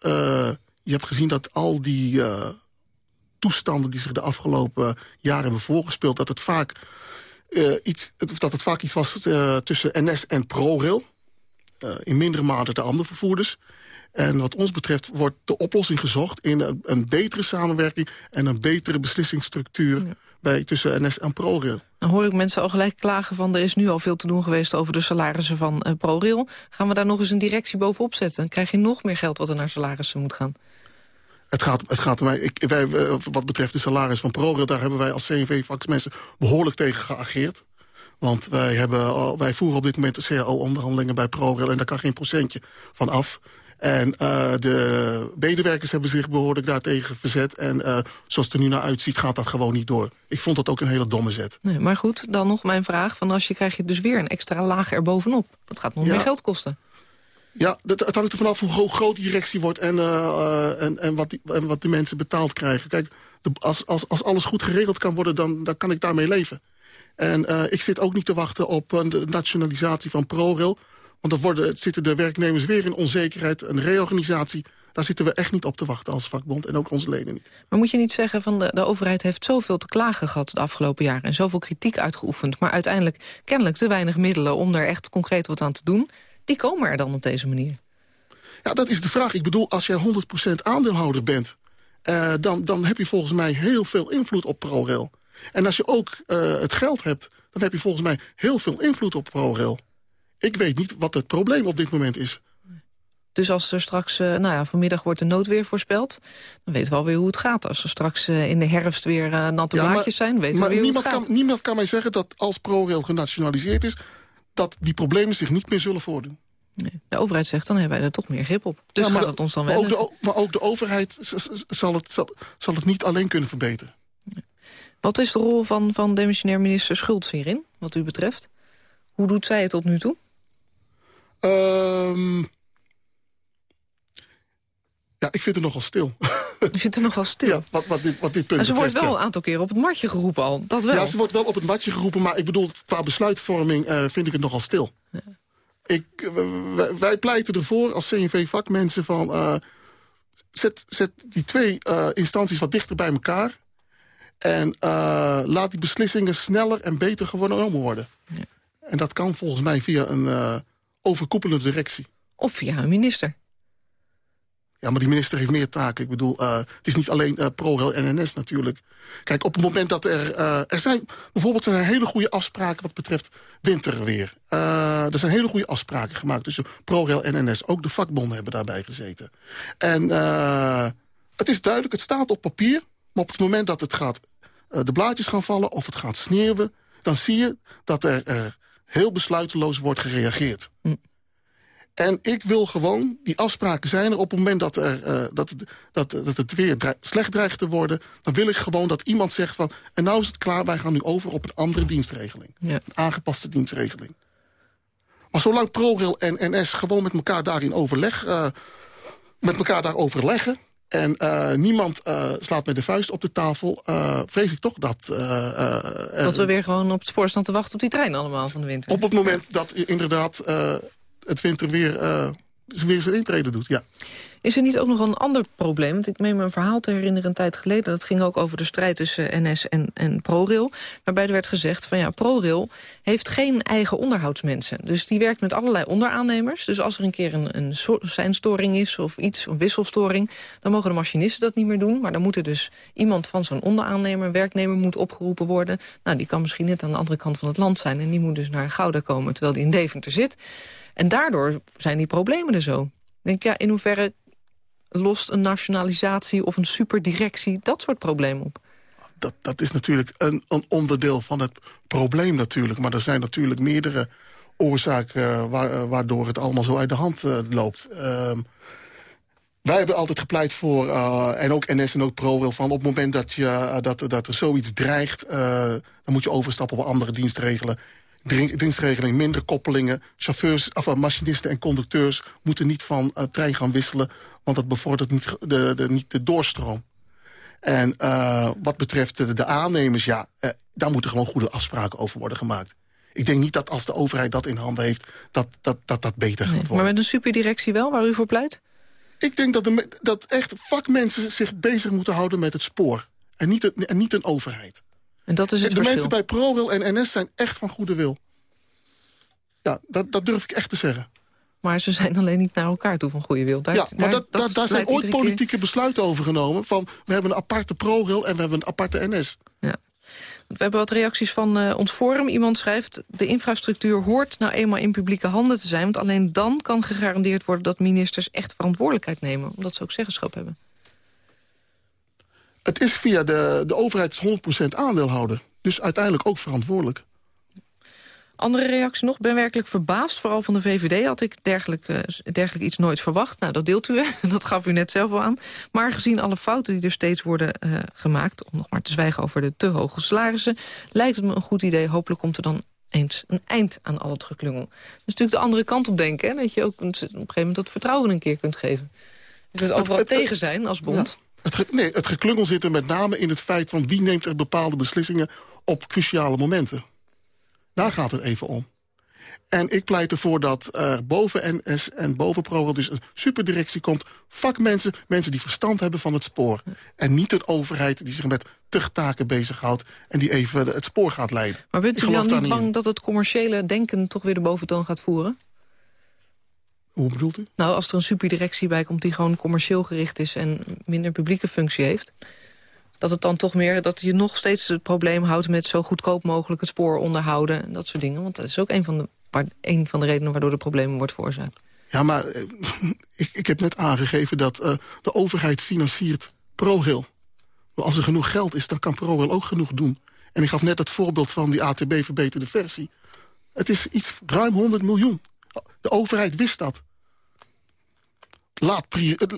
je hebt gezien dat al die toestanden... die zich de afgelopen jaren hebben voorgespeeld... dat het vaak, iets, dat het vaak iets was tussen NS en ProRail. in mindere mate de andere vervoerders. En wat ons betreft wordt de oplossing gezocht... in een, een betere samenwerking en een betere beslissingsstructuur... Ja bij, tussen NS en ProRail. Dan hoor ik mensen al gelijk klagen van... er is nu al veel te doen geweest over de salarissen van uh, ProRail. Gaan we daar nog eens een directie bovenop zetten? Dan krijg je nog meer geld wat er naar salarissen moet gaan. Het gaat, het gaat mij, ik, wij, eh, wat betreft de salaris van ProRail... daar hebben wij als CNV-vakmensen behoorlijk tegen geageerd. Want wij, hebben, wij voeren op dit moment de CAO-onderhandelingen bij ProRail... en daar kan geen procentje van af. En uh, de medewerkers hebben zich behoorlijk daartegen verzet. En uh, zoals het er nu naar uitziet, gaat dat gewoon niet door. Ik vond dat ook een hele domme zet. Nee, maar goed, dan nog mijn vraag. Van als je krijg je dus weer een extra laag erbovenop. Dat gaat nog ja. meer geld kosten. Ja, dat, het hangt er vanaf hoe groot die directie wordt... en, uh, en, en, wat die, en wat de mensen betaald krijgen. Kijk, de, als, als, als alles goed geregeld kan worden, dan, dan kan ik daarmee leven. En uh, ik zit ook niet te wachten op een nationalisatie van ProRail... Want dan worden, zitten de werknemers weer in onzekerheid, een reorganisatie. Daar zitten we echt niet op te wachten als vakbond en ook onze leden niet. Maar moet je niet zeggen van de, de overheid heeft zoveel te klagen gehad de afgelopen jaren... en zoveel kritiek uitgeoefend, maar uiteindelijk kennelijk te weinig middelen... om daar echt concreet wat aan te doen. Die komen er dan op deze manier. Ja, dat is de vraag. Ik bedoel, als jij 100% aandeelhouder bent... Uh, dan, dan heb je volgens mij heel veel invloed op ProRail. En als je ook uh, het geld hebt, dan heb je volgens mij heel veel invloed op ProRail. Ik weet niet wat het probleem op dit moment is. Dus als er straks, uh, nou ja, vanmiddag wordt de noodweer voorspeld... dan weten we alweer hoe het gaat. Als er straks uh, in de herfst weer uh, natte ja, blaadjes zijn, weten we weer hoe het gaat. Kan, niemand kan mij zeggen dat als ProRail genationaliseerd is... dat die problemen zich niet meer zullen voordoen. Nee, de overheid zegt, dan hebben wij er toch meer grip op. Dus ja, gaat het ons dan wel. Maar, maar ook de overheid zal het, zal, zal het niet alleen kunnen verbeteren. Nee. Wat is de rol van, van demissionair minister Schultz hierin, wat u betreft? Hoe doet zij het tot nu toe? Um, ja, ik vind het nogal stil. Je vindt het nogal stil? Ja, wat, wat, dit, wat dit punt Maar ze betreft, wordt wel ja. een aantal keer op het matje geroepen al, dat wel. Ja, ze wordt wel op het matje geroepen, maar ik bedoel, qua besluitvorming uh, vind ik het nogal stil. Ja. Ik, wij, wij, pleiten ervoor als CNV-vakmensen van... Uh, zet, zet die twee uh, instanties wat dichter bij elkaar... en laat die beslissingen sneller en beter genomen worden. Ja. En dat kan volgens mij via een overkoepelende directie. Of via een minister. Ja, maar die minister heeft meer taken. Ik bedoel, uh, het is niet alleen uh, ProRail en NS natuurlijk. Kijk, op het moment dat er... Uh, er zijn bijvoorbeeld zijn er hele goede afspraken wat betreft winterweer. er zijn hele goede afspraken gemaakt tussen ProRail en NS. Ook de vakbonden hebben daarbij gezeten. En het is duidelijk, het staat op papier. Maar op het moment dat het gaat, de blaadjes gaan vallen of het gaat sneeuwen... dan zie je dat er heel besluiteloos wordt gereageerd. En ik wil gewoon, die afspraken zijn er op het moment dat, er, uh, dat, dat, dat het weer slecht dreigt te worden... dan wil ik gewoon dat iemand zegt van... en nou is het klaar, wij gaan nu over op een andere dienstregeling. Ja. Een aangepaste dienstregeling. Maar zolang ProRail en NS gewoon met elkaar daarin overleg... Uh, met elkaar daar overleggen... En uh, niemand uh, slaat met de vuist op de tafel. Uh, vrees ik toch dat... dat we weer gewoon op het spoor staan te wachten op die trein allemaal van de winter. Op het moment dat inderdaad het winter weer, weer zijn intrede doet, ja. Is er niet ook nog een ander probleem? Want ik meen me een verhaal te herinneren een tijd geleden. Dat ging ook over de strijd tussen NS en, en ProRail. Waarbij er werd gezegd van ja, ProRail heeft geen eigen onderhoudsmensen. Dus die werkt met allerlei onderaannemers. Dus als er een keer een, een seinstoring is of iets, een wisselstoring... dan mogen de machinisten dat niet meer doen. Maar dan moet er dus iemand van zo'n onderaannemer, werknemer... moet opgeroepen worden. Nou, die kan misschien net aan de andere kant van het land zijn. En die moet dus naar Gouda komen, terwijl die in Deventer zit. En daardoor zijn die problemen er zo. Denk ja, in hoeverre lost een nationalisatie of een superdirectie dat soort problemen op? Dat, dat is natuurlijk een, een onderdeel van het probleem natuurlijk. Maar er zijn natuurlijk meerdere oorzaken uh, waar, waardoor het allemaal zo uit de hand uh, loopt. Uh, wij hebben altijd gepleit voor, en ook NS en ook ProRail... van op het moment dat, je, dat, dat er zoiets dreigt... dan moet je overstappen op andere dienstregelen dienstregeling, minder koppelingen. Chauffeurs, of, machinisten en conducteurs moeten niet van uh, trein gaan wisselen... want dat bevordert niet de, de, niet de doorstroom. En uh, wat betreft de, de aannemers, ja, uh, daar moeten gewoon goede afspraken over worden gemaakt. Ik denk niet dat als de overheid dat in handen heeft, dat dat, dat, dat beter gaat worden. Maar met een superdirectie wel, waar u voor pleit? Ik denk dat, de, dat echt vakmensen zich bezig moeten houden met het spoor. En niet, het, en niet een overheid. En dat is het de verschil. mensen bij ProRail en NS zijn echt van goede wil. Ja, dat, dat durf ik echt te zeggen. Maar ze zijn alleen niet naar elkaar toe van goede wil. Daar, ja, maar dat, daar, dat, daar zijn ooit politieke keer... besluiten over genomen. Van, we hebben een aparte ProRail en we hebben een aparte NS. Ja. We hebben wat reacties van uh, ons forum. Iemand schrijft, de infrastructuur hoort nou eenmaal in publieke handen te zijn. Want alleen dan kan gegarandeerd worden dat ministers echt verantwoordelijkheid nemen. Omdat ze ook zeggenschap hebben. Het is via de, de overheid 100% aandeelhouder. Dus uiteindelijk ook verantwoordelijk. Andere reactie nog. Ben werkelijk verbaasd. Vooral van de VVD had ik dergelijk, uh, dergelijk iets nooit verwacht. Nou, dat deelt u. dat gaf u net zelf al aan. Maar gezien alle fouten die er steeds worden uh, gemaakt... om nog maar te zwijgen over de te hoge salarissen... lijkt het me een goed idee. Hopelijk komt er dan eens een eind aan al het geklungel. Dat is natuurlijk de andere kant op denken. Hè? Dat je ook op een gegeven moment dat vertrouwen een keer kunt geven. Je kunt overal het, het, tegen zijn als bond. Ja. Het, nee, het geklungel zit er met name in het feit van... wie neemt er bepaalde beslissingen op cruciale momenten. Daar gaat het even om. En ik pleit ervoor dat uh, boven NS en boven ProRail dus een superdirectie komt. Vakmensen, mensen die verstand hebben van het spoor. En niet een overheid die zich met tuchttaken bezighoudt... en die even het spoor gaat leiden. Maar bent u dan niet bang in. dat het commerciële denken... toch weer de boventoon gaat voeren? Hoe bedoelt u? Nou, als er een superdirectie bij komt die gewoon commercieel gericht is... en minder publieke functie heeft... dat het dan toch meer dat je nog steeds het probleem houdt... met zo goedkoop mogelijk het spoor onderhouden en dat soort dingen. Want dat is ook een van de, een van de redenen waardoor de problemen wordt veroorzaakt. Ja, maar uh, ik, ik heb net aangegeven dat uh, de overheid financiert ProRail. Als er genoeg geld is, dan kan ProRail ook genoeg doen. En ik gaf net het voorbeeld van die ATB-verbeterde versie. Het is iets ruim 100 miljoen. De overheid wist dat. Laat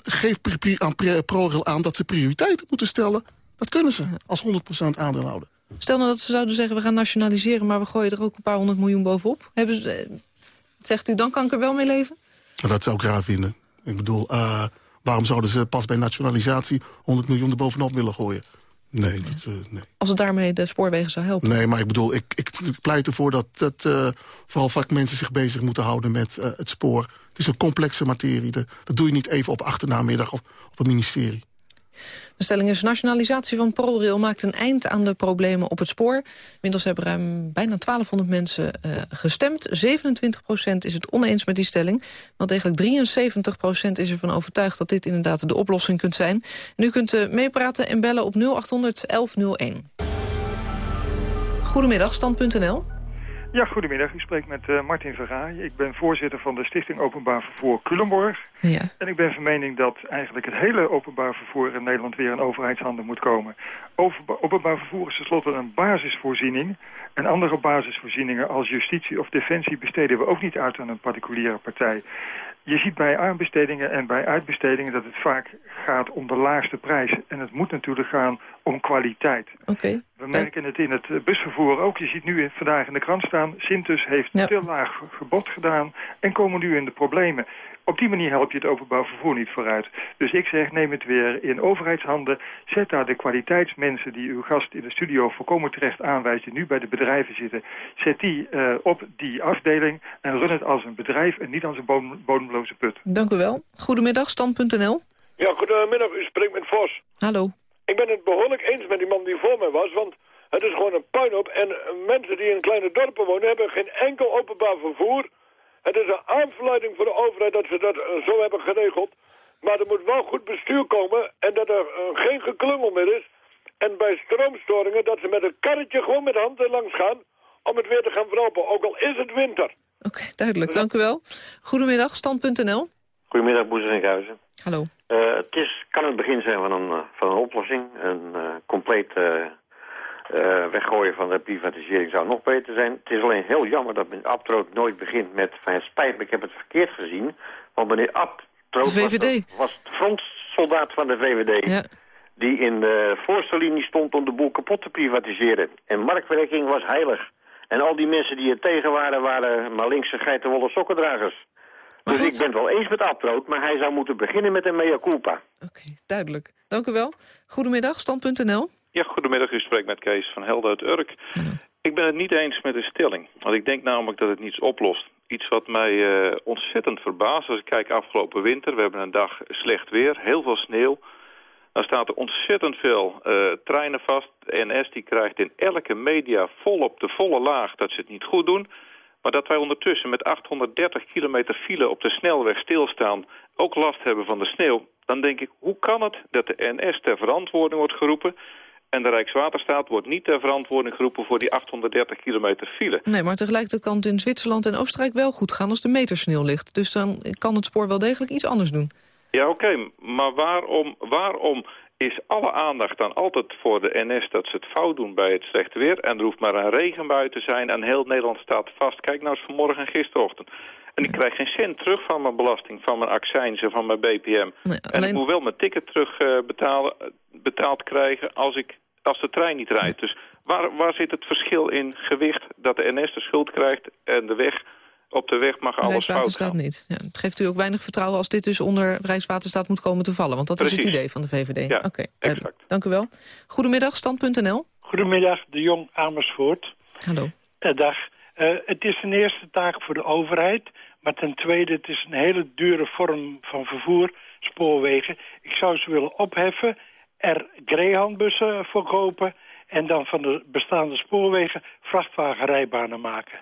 geef aan ProRail aan dat ze prioriteiten moeten stellen. Dat kunnen ze als 100% aandeelhouder. Stel nou dat ze zouden zeggen, we gaan nationaliseren... maar we gooien er ook een paar honderd miljoen bovenop. Hebben ze, zegt u, dan kan ik er wel mee leven? Dat zou ik raar vinden. Ik bedoel, uh, waarom zouden ze pas bij nationalisatie... 100 miljoen er bovenop willen gooien? Nee, dat, uh, nee. Als het daarmee de spoorwegen zou helpen? Nee, maar ik bedoel, ik, ik pleit ervoor dat, dat uh, vooral vakmensen zich bezig moeten houden met uh, het spoor. Het is een complexe materie. Dat, dat doe je niet even op achternamiddag op, op het ministerie. De stelling is nationalisatie van ProRail maakt een eind aan de problemen op het spoor. Inmiddels hebben ruim bijna 1200 mensen uh, gestemd. 27% is het oneens met die stelling. Want degelijk 73% is ervan overtuigd dat dit inderdaad de oplossing kunt zijn. En u kunt uh, meepraten en bellen op 0800 1101. Goedemiddag, stand.nl. Ja, goedemiddag. U spreekt met uh, Martin Vergaai. Ik ben voorzitter van de Stichting Openbaar Vervoer Culemborg. Ja. En ik ben van mening dat eigenlijk het hele openbaar vervoer in Nederland weer in overheidshanden moet komen. Openbaar vervoer is tenslotte een basisvoorziening. En andere basisvoorzieningen als justitie of defensie besteden we ook niet uit aan een particuliere partij. Je ziet bij aanbestedingen en bij uitbestedingen dat het vaak gaat om de laagste prijs. En het moet natuurlijk gaan om kwaliteit. Oké. We merken het in het busvervoer ook. Je ziet nu vandaag in de krant staan... Sintus heeft Ja. te laag gebod gedaan en komen nu in de problemen. Op die manier help je het openbaar vervoer niet vooruit. Dus ik zeg, neem het weer in overheidshanden. Zet daar de kwaliteitsmensen die uw gast in de studio volkomen terecht aanwijst... die nu bij de bedrijven zitten. Zet die eh, op die afdeling en run het als een bedrijf... en niet als een bodem- bodemloze put. Dank u wel. Goedemiddag, stand.nl. Ja, goedemiddag. U spreekt met Vos. Hallo. Ik ben het behoorlijk eens met die man die voor mij was, want het is gewoon een puinhoop. En mensen die in kleine dorpen wonen hebben geen enkel openbaar vervoer. Het is een aanverleiding voor de overheid dat ze dat eh, zo hebben geregeld. Maar er moet wel goed bestuur komen en dat er eh, geen geklungel meer is. En bij stroomstoringen dat ze met een karretje gewoon met handen langs gaan om het weer te gaan verhelpen. Ook al is het winter. Duidelijk, dank u wel. Goedemiddag, stand.nl. Goedemiddag, Boezer en Guizen. Hallo. Eh, het is, kan het begin zijn van een, van een oplossing. Een eh, compleet eh, eh, weggooien van de privatisering zou nog beter zijn. Het is alleen heel jammer dat meneer Abtroot nooit begint met... van het spijt me, ik heb het verkeerd gezien. Want meneer Abtroot was, De was frontsoldaat van de VVD... Ja. die in de voorste linie stond om de boel kapot te privatiseren. En marktwerking was heilig. En al die mensen die er tegen waren, waren maar linkse geitenwolle sokkendragers. Dus ik ben het wel eens met Abtroot, maar hij zou moeten beginnen met een mea culpa. Duidelijk. Dank u wel. Goedemiddag, stand.nl. Ja, goedemiddag. U spreekt met Kees van Helden uit Urk. Ik ben het niet eens met de stelling. Want ik denk namelijk dat het niets oplost. Iets wat mij eh, ontzettend verbaast als ik kijk afgelopen winter. We hebben een dag slecht weer, heel veel sneeuw. Dan staat er ontzettend veel eh, treinen vast. De NS die krijgt in elke media vol op de volle laag dat ze het niet goed doen. Maar dat wij ondertussen met 830 kilometer file op de snelweg stilstaan... ook last hebben van de sneeuw. Dan denk ik, hoe kan het dat de NS ter verantwoording wordt geroepen... en de Rijkswaterstaat wordt niet ter verantwoording geroepen... voor die 830 kilometer file? Nee, maar tegelijkertijd kan het in Zwitserland en Oostenrijk wel goed gaan als de meter sneeuw ligt. Dus dan kan het spoor wel degelijk iets anders doen. Ja, oké, maar waarom, waarom is alle aandacht dan altijd voor de NS dat ze het fout doen bij het slechte weer? En er hoeft maar een regenbui te zijn en heel Nederland staat vast. Kijk nou eens vanmorgen en gisterochtend. En ik krijg geen cent terug van mijn belasting, van mijn accijnzen, van mijn BPM. En ik moet wel mijn ticket terug eh, betalen, betaald krijgen als, ik, als de trein niet rijdt. Dus waar, waar zit het verschil in gewicht dat de NS de schuld krijgt en de weg... Op de weg mag alles fout Rijkswaterstaat gaan. niet. Ja, het geeft u ook weinig vertrouwen als dit dus onder Rijkswaterstaat moet komen te vallen. Want dat is het idee van de VVD. Ja, Oké, duidelijk. Dank u wel. Goedemiddag, stand.nl. Goedemiddag, de Jong Amersfoort. Hallo. Eh, dag. Eh, het is een eerste taak voor de overheid. Maar ten tweede, het is een hele dure vorm van vervoer, spoorwegen. Ik zou ze willen opheffen, er Greyhoundbussen voor kopen... en dan van de bestaande spoorwegen vrachtwagenrijbanen maken.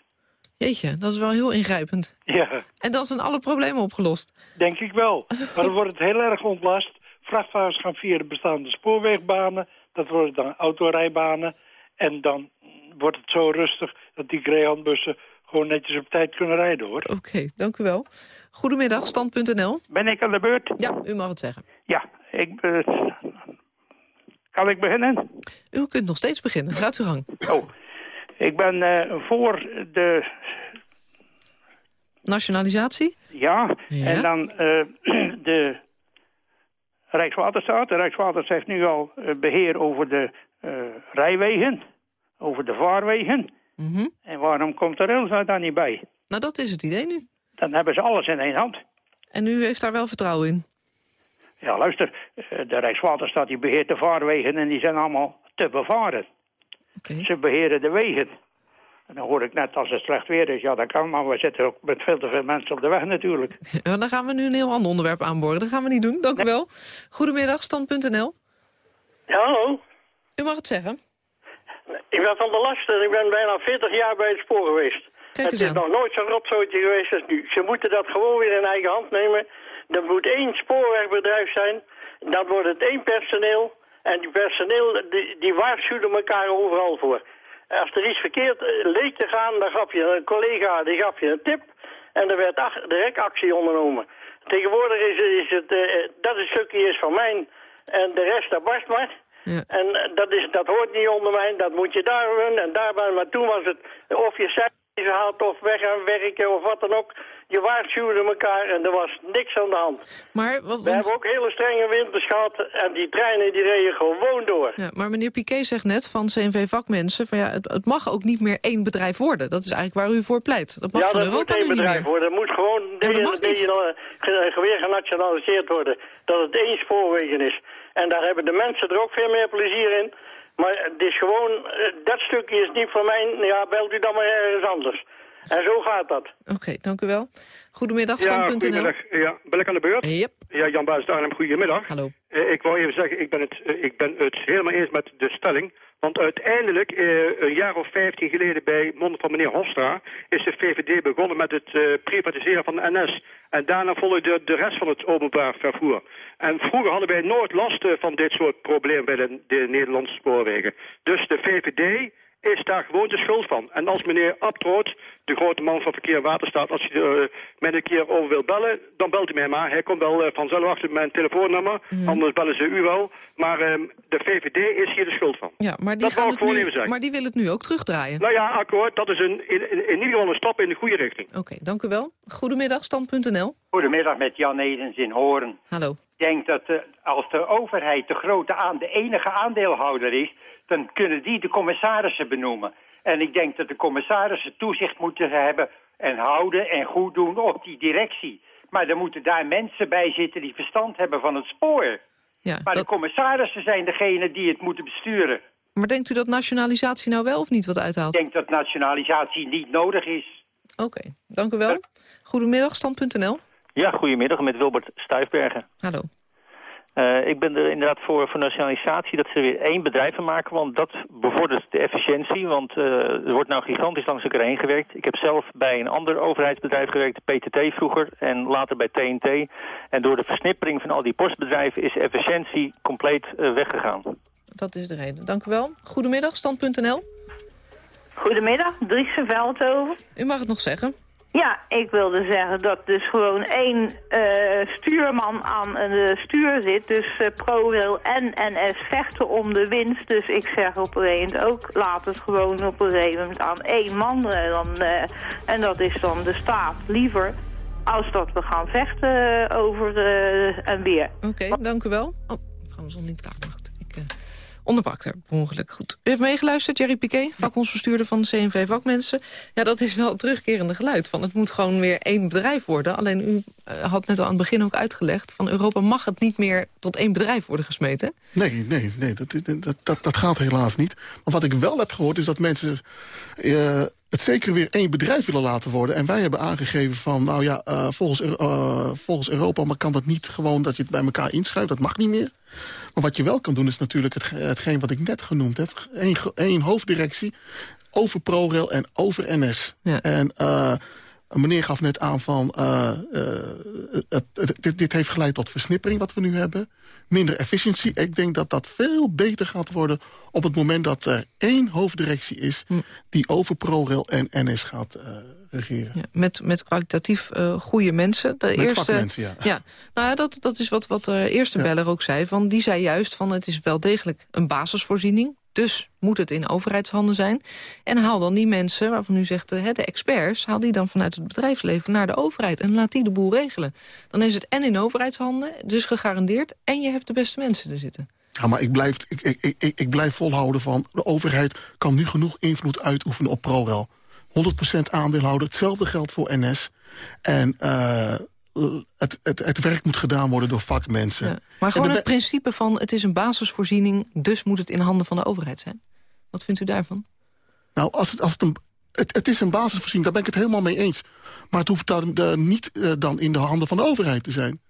Jeetje, dat is wel heel ingrijpend. Ja, En dan zijn alle problemen opgelost. denk ik wel. Maar dan wordt het heel erg ontlast. Vrachtwagens gaan via de bestaande spoorwegbanen. Dat worden dan autorijbanen. En dan wordt het zo rustig dat die Greyhoundbussen gewoon netjes op tijd kunnen rijden, hoor. Oké, dank u wel. Goedemiddag, stand.nl. Ben ik aan de beurt? Ja, u mag het zeggen. Ja, ik, eh, kan ik beginnen? U kunt nog steeds beginnen. Gaat uw gang. Oh, ik ben eh, voor de... Nationalisatie? Ja, Ja. en dan eh, de Rijkswaterstaat. De Rijkswaterstaat heeft nu al eh, beheer over de rijwegen, over de vaarwegen. Mhm. En waarom komt de railsluit daar niet bij? Nou, dat is het idee nu. Dan hebben ze alles in één hand. En u heeft daar wel vertrouwen in? Ja, luister, de Rijkswaterstaat die beheert de vaarwegen en die zijn allemaal te bevaren. Ze beheren de wegen. En dan hoor ik net als het slecht weer is, ja dat kan, maar we zitten ook met veel te veel mensen op de weg natuurlijk. Ja, dan gaan we nu een heel ander onderwerp aanboren. Dat gaan we niet doen. Dank u wel. Goedemiddag, stand.nl. Ja, hallo. U mag het zeggen. Ik ben van de lasten. Ik ben bijna 40 jaar bij het spoor geweest. Kijk het is aan. nog nooit zo'n rotzootje geweest als nu. Ze moeten dat gewoon weer in eigen hand nemen. Er moet één spoorwegbedrijf zijn. Dan wordt het één personeel. En die personeel, die, die elkaar overal voor. Als er iets verkeerd eh, leek te gaan, dan gaf je een collega die gaf je een tip. En er werd direct actie ondernomen. Tegenwoordig is, is het, uh, dat een stukje is van mij en de rest dat barst maar. Ja. En dat, is, dat hoort niet onder mij, dat moet je daar doen en daarbij. Maar toen was het, of je zei gehaald of weg gaan werken of wat dan ook. Je waarschuwde elkaar en er was niks aan de hand. Maar, wat, We hebben ook hele strenge winters gehad en die treinen die reden gewoon door. Ja, maar meneer Piquet zegt net van CNV Vakmensen... Van ja, het, het, mag ook niet meer één bedrijf worden. Dat is eigenlijk waar u voor pleit. Dat mag ja, van dat Europa moet één bedrijf worden. Het moet gewoon ja, de, weer genationaliseerd worden. Dat het één spoorwegen is. En daar hebben de mensen er ook veel meer plezier in. Maar het is gewoon, eh, dat stukje is niet voor mij, ja, belt u dan maar ergens anders. En zo gaat dat. Oké, dank u wel. Goedemiddag, stand.nl. Ja, goedemiddag. Ja, ben ik aan de beurt? Yep. Ja, Jan Baas Arnhem, goedemiddag. Hallo. Uh, ik wou even zeggen, ik ben, het, uh, ik ben het helemaal eens met de stelling. Want uiteindelijk, uh, een jaar of vijftien geleden bij monden van meneer Hofstra... is de VVD begonnen met het privatiseren van de NS. En daarna volgde de rest van het openbaar vervoer. En vroeger hadden wij nooit last van dit soort problemen bij de, de Nederlandse spoorwegen. Dus de VVD is daar gewoon de schuld van. En als meneer Abtroot, de grote man van Verkeer en Waterstaat... als hij uh, met een keer over wil bellen, dan belt hij mij maar. Hij komt wel uh, vanzelf achter mijn telefoonnummer, mm. anders bellen ze u wel. Maar uh, de VVD is hier de schuld van. Ja, maar die dat wou ik gewoon nu, even zeggen. Maar die willen het nu ook terugdraaien. Nou ja, akkoord, dat is een, in, in, in ieder geval een stap in de goede richting. Oké, okay, dank u wel. Goedemiddag, stand.nl. Goedemiddag met Jan Edens in Hoorn. Hallo. Ik denk dat als de overheid de, grote aan, de enige aandeelhouder is dan kunnen die de commissarissen benoemen. En ik denk dat de commissarissen toezicht moeten hebben en houden en goed doen op die directie. Maar er moeten daar mensen bij zitten die verstand hebben van het spoor. Ja, maar dat... de commissarissen zijn degene die het moeten besturen. Maar denkt u dat nationalisatie nou wel of niet wat uithaalt? Ik denk dat nationalisatie niet nodig is. Oké, okay, dank u wel. Goedemiddag, stand.nl. Ja, goedemiddag, met Wilbert Stuifbergen. Hallo. Uh, ik ben er inderdaad voor, voor nationalisatie dat ze er weer één bedrijf van maken. Want dat bevordert de efficiëntie. Want uh, er wordt nou gigantisch langs elkaar heen gewerkt. Ik heb zelf bij een ander overheidsbedrijf gewerkt, PTT vroeger. En later bij TNT. En door de versnippering van al die postbedrijven is efficiëntie compleet uh, weggegaan. Dat is de reden. Dank u wel. Goedemiddag, stand.nl. Goedemiddag, Driese Veldhoven. U mag het nog zeggen. Ja, ik wilde zeggen dat dus gewoon één uh, stuurman aan de stuur zit. Dus uh, ProRail en NS vechten om de winst. Dus ik zeg op een gegeven ook, laat het gewoon op een gegeven moment aan één man. Uh, dan, en dat is dan de staat liever als dat we gaan vechten over en weer. Oké, dank u wel. Oh, mevrouw Zon niet klaar. Onderbrak er ongeluk. Goed. U heeft meegeluisterd, Jerry Piquet, vakbondsbestuurder van de CNV Vakmensen. Ja, dat is wel het terugkerende geluid. Van het moet gewoon weer één bedrijf worden. Alleen u uh, had net al aan het begin ook uitgelegd... van Europa mag het niet meer tot één bedrijf worden gesmeten. Nee, nee, nee dat, dat, dat, gaat helaas niet. Maar wat ik wel heb gehoord is dat mensen... Uh, het zeker weer één bedrijf willen laten worden. En wij hebben aangegeven van, nou ja, uh, volgens, volgens Europa... maar kan dat niet gewoon dat je het bij elkaar inschrijft. Dat mag niet meer. Maar wat je wel kan doen is natuurlijk het, hetgeen wat ik net genoemd heb. Eén, één hoofddirectie over ProRail en over NS. Ja. En uh, meneer gaf net aan van... Uh, uh, het, het, dit, dit heeft geleid tot versnippering wat we nu hebben. Minder efficiëntie. Ik denk dat dat veel beter gaat worden... op het moment dat er één hoofddirectie is... Hm. die over ProRail en NS gaat regeren. Ja, met, met kwalitatief uh, goede mensen. De met eerste, vakmensen, ja. ja. Nou ja, dat, dat is wat, wat de eerste Ja. beller ook zei. Van, die zei juist van het is wel degelijk een basisvoorziening. Dus moet het in overheidshanden zijn. En haal dan die mensen, waarvan u zegt eh, hè, de experts... haal die dan vanuit het bedrijfsleven naar de overheid... en laat die de boel regelen. Dan is het en in overheidshanden, dus gegarandeerd... en je hebt de beste mensen er zitten. Ja, maar ik blijf, ik, ik, ik, ik blijf volhouden van... de overheid kan nu genoeg invloed uitoefenen op ProRail. 100% aandeelhouder, hetzelfde geldt voor NS. En uh, het, het, het werk moet gedaan worden door vakmensen. Ja. Maar gewoon het principe van het is een basisvoorziening... dus moet het in handen van de overheid zijn. Wat vindt u daarvan? Nou, als het, als het, een, het, het is een basisvoorziening, daar ben ik het helemaal mee eens. Maar het hoeft dan, uh, niet uh, dan in de handen van de overheid te zijn.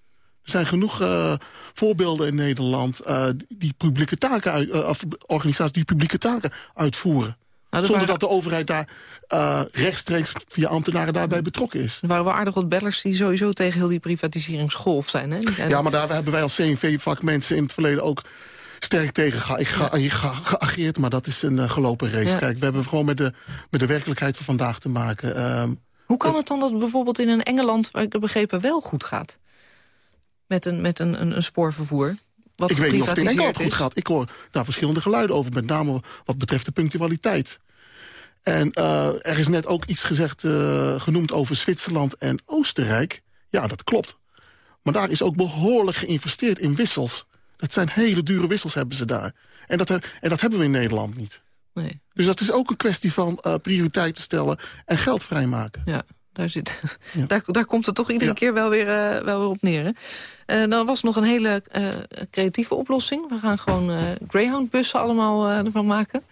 Er zijn genoeg uh, voorbeelden in Nederland... die publieke taken uit, of organisaties die publieke taken uitvoeren. Nou, Zonder waren... dat de overheid daar uh, rechtstreeks via ambtenaren daarbij betrokken is. Er waren wel aardig wat bellers die sowieso tegen heel die privatiseringsgolf zijn. Hè? Zijn... Ja, maar daar hebben wij als CNV-vakmensen in het verleden ook sterk tegen ga, ik ga, ga, geageerd, maar dat is een gelopen race. Kijk, we hebben gewoon met de, met de werkelijkheid van vandaag te maken. Ehm, Hoe kan het dan dat bijvoorbeeld in een Engeland, waar ik begrepen, wel goed gaat? Met een, met een, een, een spoorvervoer? Wat ik weet niet of het in Engeland goed gaat. Ik hoor daar verschillende geluiden over, met name wat betreft de punctualiteit. En uh, er is net ook iets gezegd, uh, genoemd over Zwitserland en Oostenrijk. Ja, dat klopt. Maar daar is ook behoorlijk geïnvesteerd in wissels. Dat zijn hele dure wissels hebben ze daar. En dat, en dat hebben we in Nederland niet. Nee. Dus dat is ook een kwestie van uh, prioriteiten stellen en geld vrijmaken. Ja, daar, zit, daar, daar komt het toch iedere keer wel weer, uh, wel weer op neer. Hè? Uh, dan was nog een hele creatieve oplossing. We gaan gewoon Greyhound-bussen allemaal ervan maken.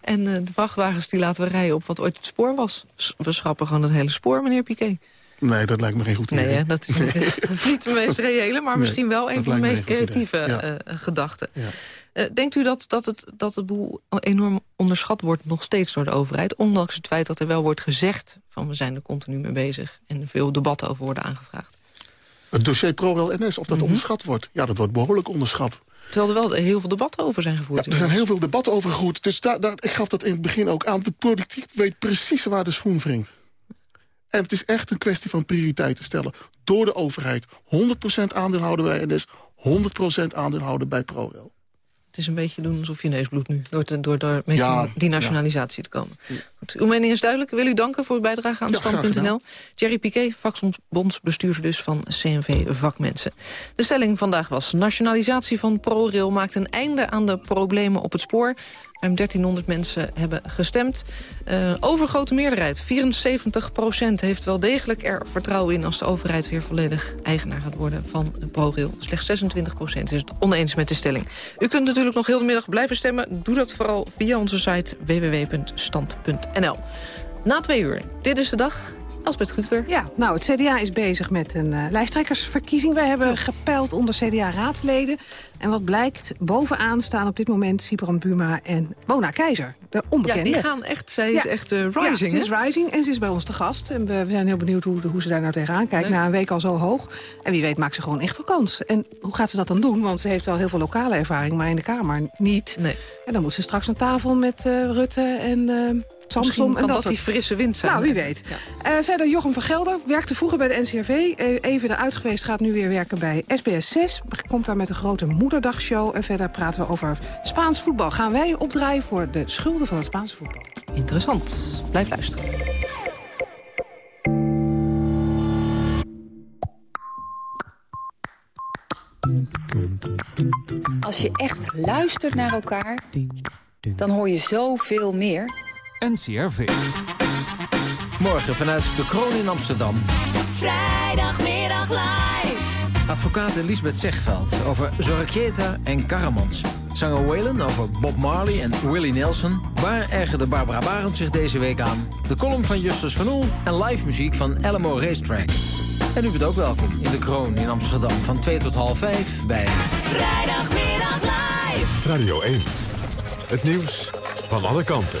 En de vrachtwagens die laten we rijden op wat ooit het spoor was. We schrappen gewoon het hele spoor, meneer Piquet. Nee, dat lijkt me geen goed idee. Nee, dat, is, nee. dat, is, niet de meest reële, maar misschien wel een van de meest creatieve ja. gedachten. Uh, denkt u dat, dat, het, dat het boel enorm onderschat wordt nog steeds door de overheid... ondanks het feit dat er wel wordt gezegd van we zijn er continu mee bezig... en veel debatten over worden aangevraagd? Het dossier ProRail-NS, of dat mm -hmm. onderschat wordt? Ja, dat wordt behoorlijk onderschat. Terwijl er wel heel veel debatten over zijn gevoerd. Ja, er zijn heel veel debatten over gevoerd. Dus daar, daar, ik gaf dat in het begin ook aan. De politiek weet precies waar de schoen wringt. En het is echt een kwestie van prioriteiten stellen. Door de overheid. 100% aandeelhouder bij NS, 100% aandeelhouder bij ProRail. Het is een beetje doen alsof je neus bloedt nu. Door, door, door met ja, die nationalisatie ja. te komen. Uw mening is duidelijk. Wil u danken voor uw bijdrage aan ja, Stand.nl. Jerry Piquet, vakbondsbestuurder dus van CNV Vakmensen. De stelling vandaag was... nationalisatie van ProRail maakt een einde aan de problemen op het spoor. Ruim 1300 mensen hebben gestemd. Uh, overgrote meerderheid, 74 procent, heeft wel degelijk er vertrouwen in... als de overheid weer volledig eigenaar gaat worden van ProRail. Slechts 26 procent is het oneens met de stelling. U kunt natuurlijk nog heel de middag blijven stemmen. Doe dat vooral via onze site www.stand.nl. Na twee uur, dit is de dag Elsbeth Goedker. Ja, nou, het CDA is bezig met een uh, lijsttrekkersverkiezing. Wij hebben gepeild onder CDA-raadsleden. En wat blijkt, bovenaan staan op dit moment Sibran Buma en Mona Keizer. De onbekende. Ja, die gaan echt, zij is ja. echt uh, rising. Ja, ze is rising en ze is bij ons te gast. En we, we zijn heel benieuwd hoe, hoe ze daar nou tegenaan kijkt. Na een week al zo hoog. En wie weet maakt ze gewoon echt wel kans. En hoe gaat ze dat dan doen? Want ze heeft wel heel veel lokale ervaring, maar in de Kamer niet. Nee. En dan moet ze straks aan tafel met uh, Rutte en... Uh, Samsom en dat, dat die frisse wind zijn. Nou, wie weet. Ja. Uh, verder Jochem van Gelder werkte vroeger bij de NCRV. Uh, even eruit geweest, gaat nu weer werken bij SBS 6. Komt daar met een grote moederdagshow. En verder praten we over Spaans voetbal. Gaan wij opdraaien voor de schulden van het Spaanse voetbal. Interessant. Blijf luisteren. Als je echt luistert naar elkaar, dan hoor je zoveel meer. NCRV. Morgen vanuit de Kroon in Amsterdam. Vrijdagmiddag live. Advocaat Lisbeth Zegveld over Zorrekieta en Karamans. Zanger Waylon over Bob Marley en Willie Nelson. Waar ergerde Barbara Barend zich deze week aan? De column van Justus van Oel en live muziek van Alamo Racetrack. En u bent ook welkom in de Kroon in Amsterdam van 2 tot half 5 bij... Vrijdagmiddag live. Radio 1. Het nieuws van alle kanten.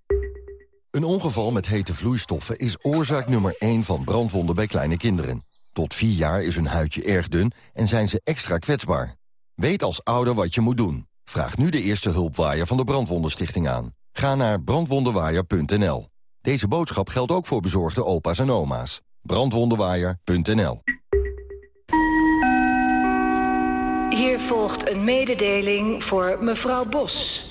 Een ongeval met hete vloeistoffen is oorzaak nummer 1 van brandwonden bij kleine kinderen. Tot 4 jaar is hun huidje erg dun en zijn ze extra kwetsbaar. Weet als ouder wat je moet doen. Vraag nu de eerste hulpwaaier van de Brandwondenstichting aan. Ga naar brandwondenwaaier.nl. Deze boodschap geldt ook voor bezorgde opa's en oma's. Brandwondenwaaier.nl Hier volgt een mededeling voor mevrouw Bos...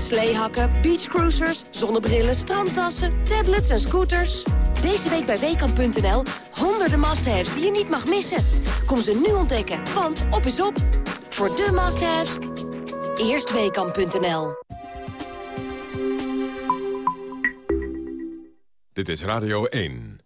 Sleehakken, beachcruisers, zonnebrillen, strandtassen, tablets en scooters. Deze week bij Weekamp.nl honderden must-haves die je niet mag missen. Kom ze nu ontdekken, want op is op. Voor de must-haves, eerst Weekamp.nl. Dit is Radio 1.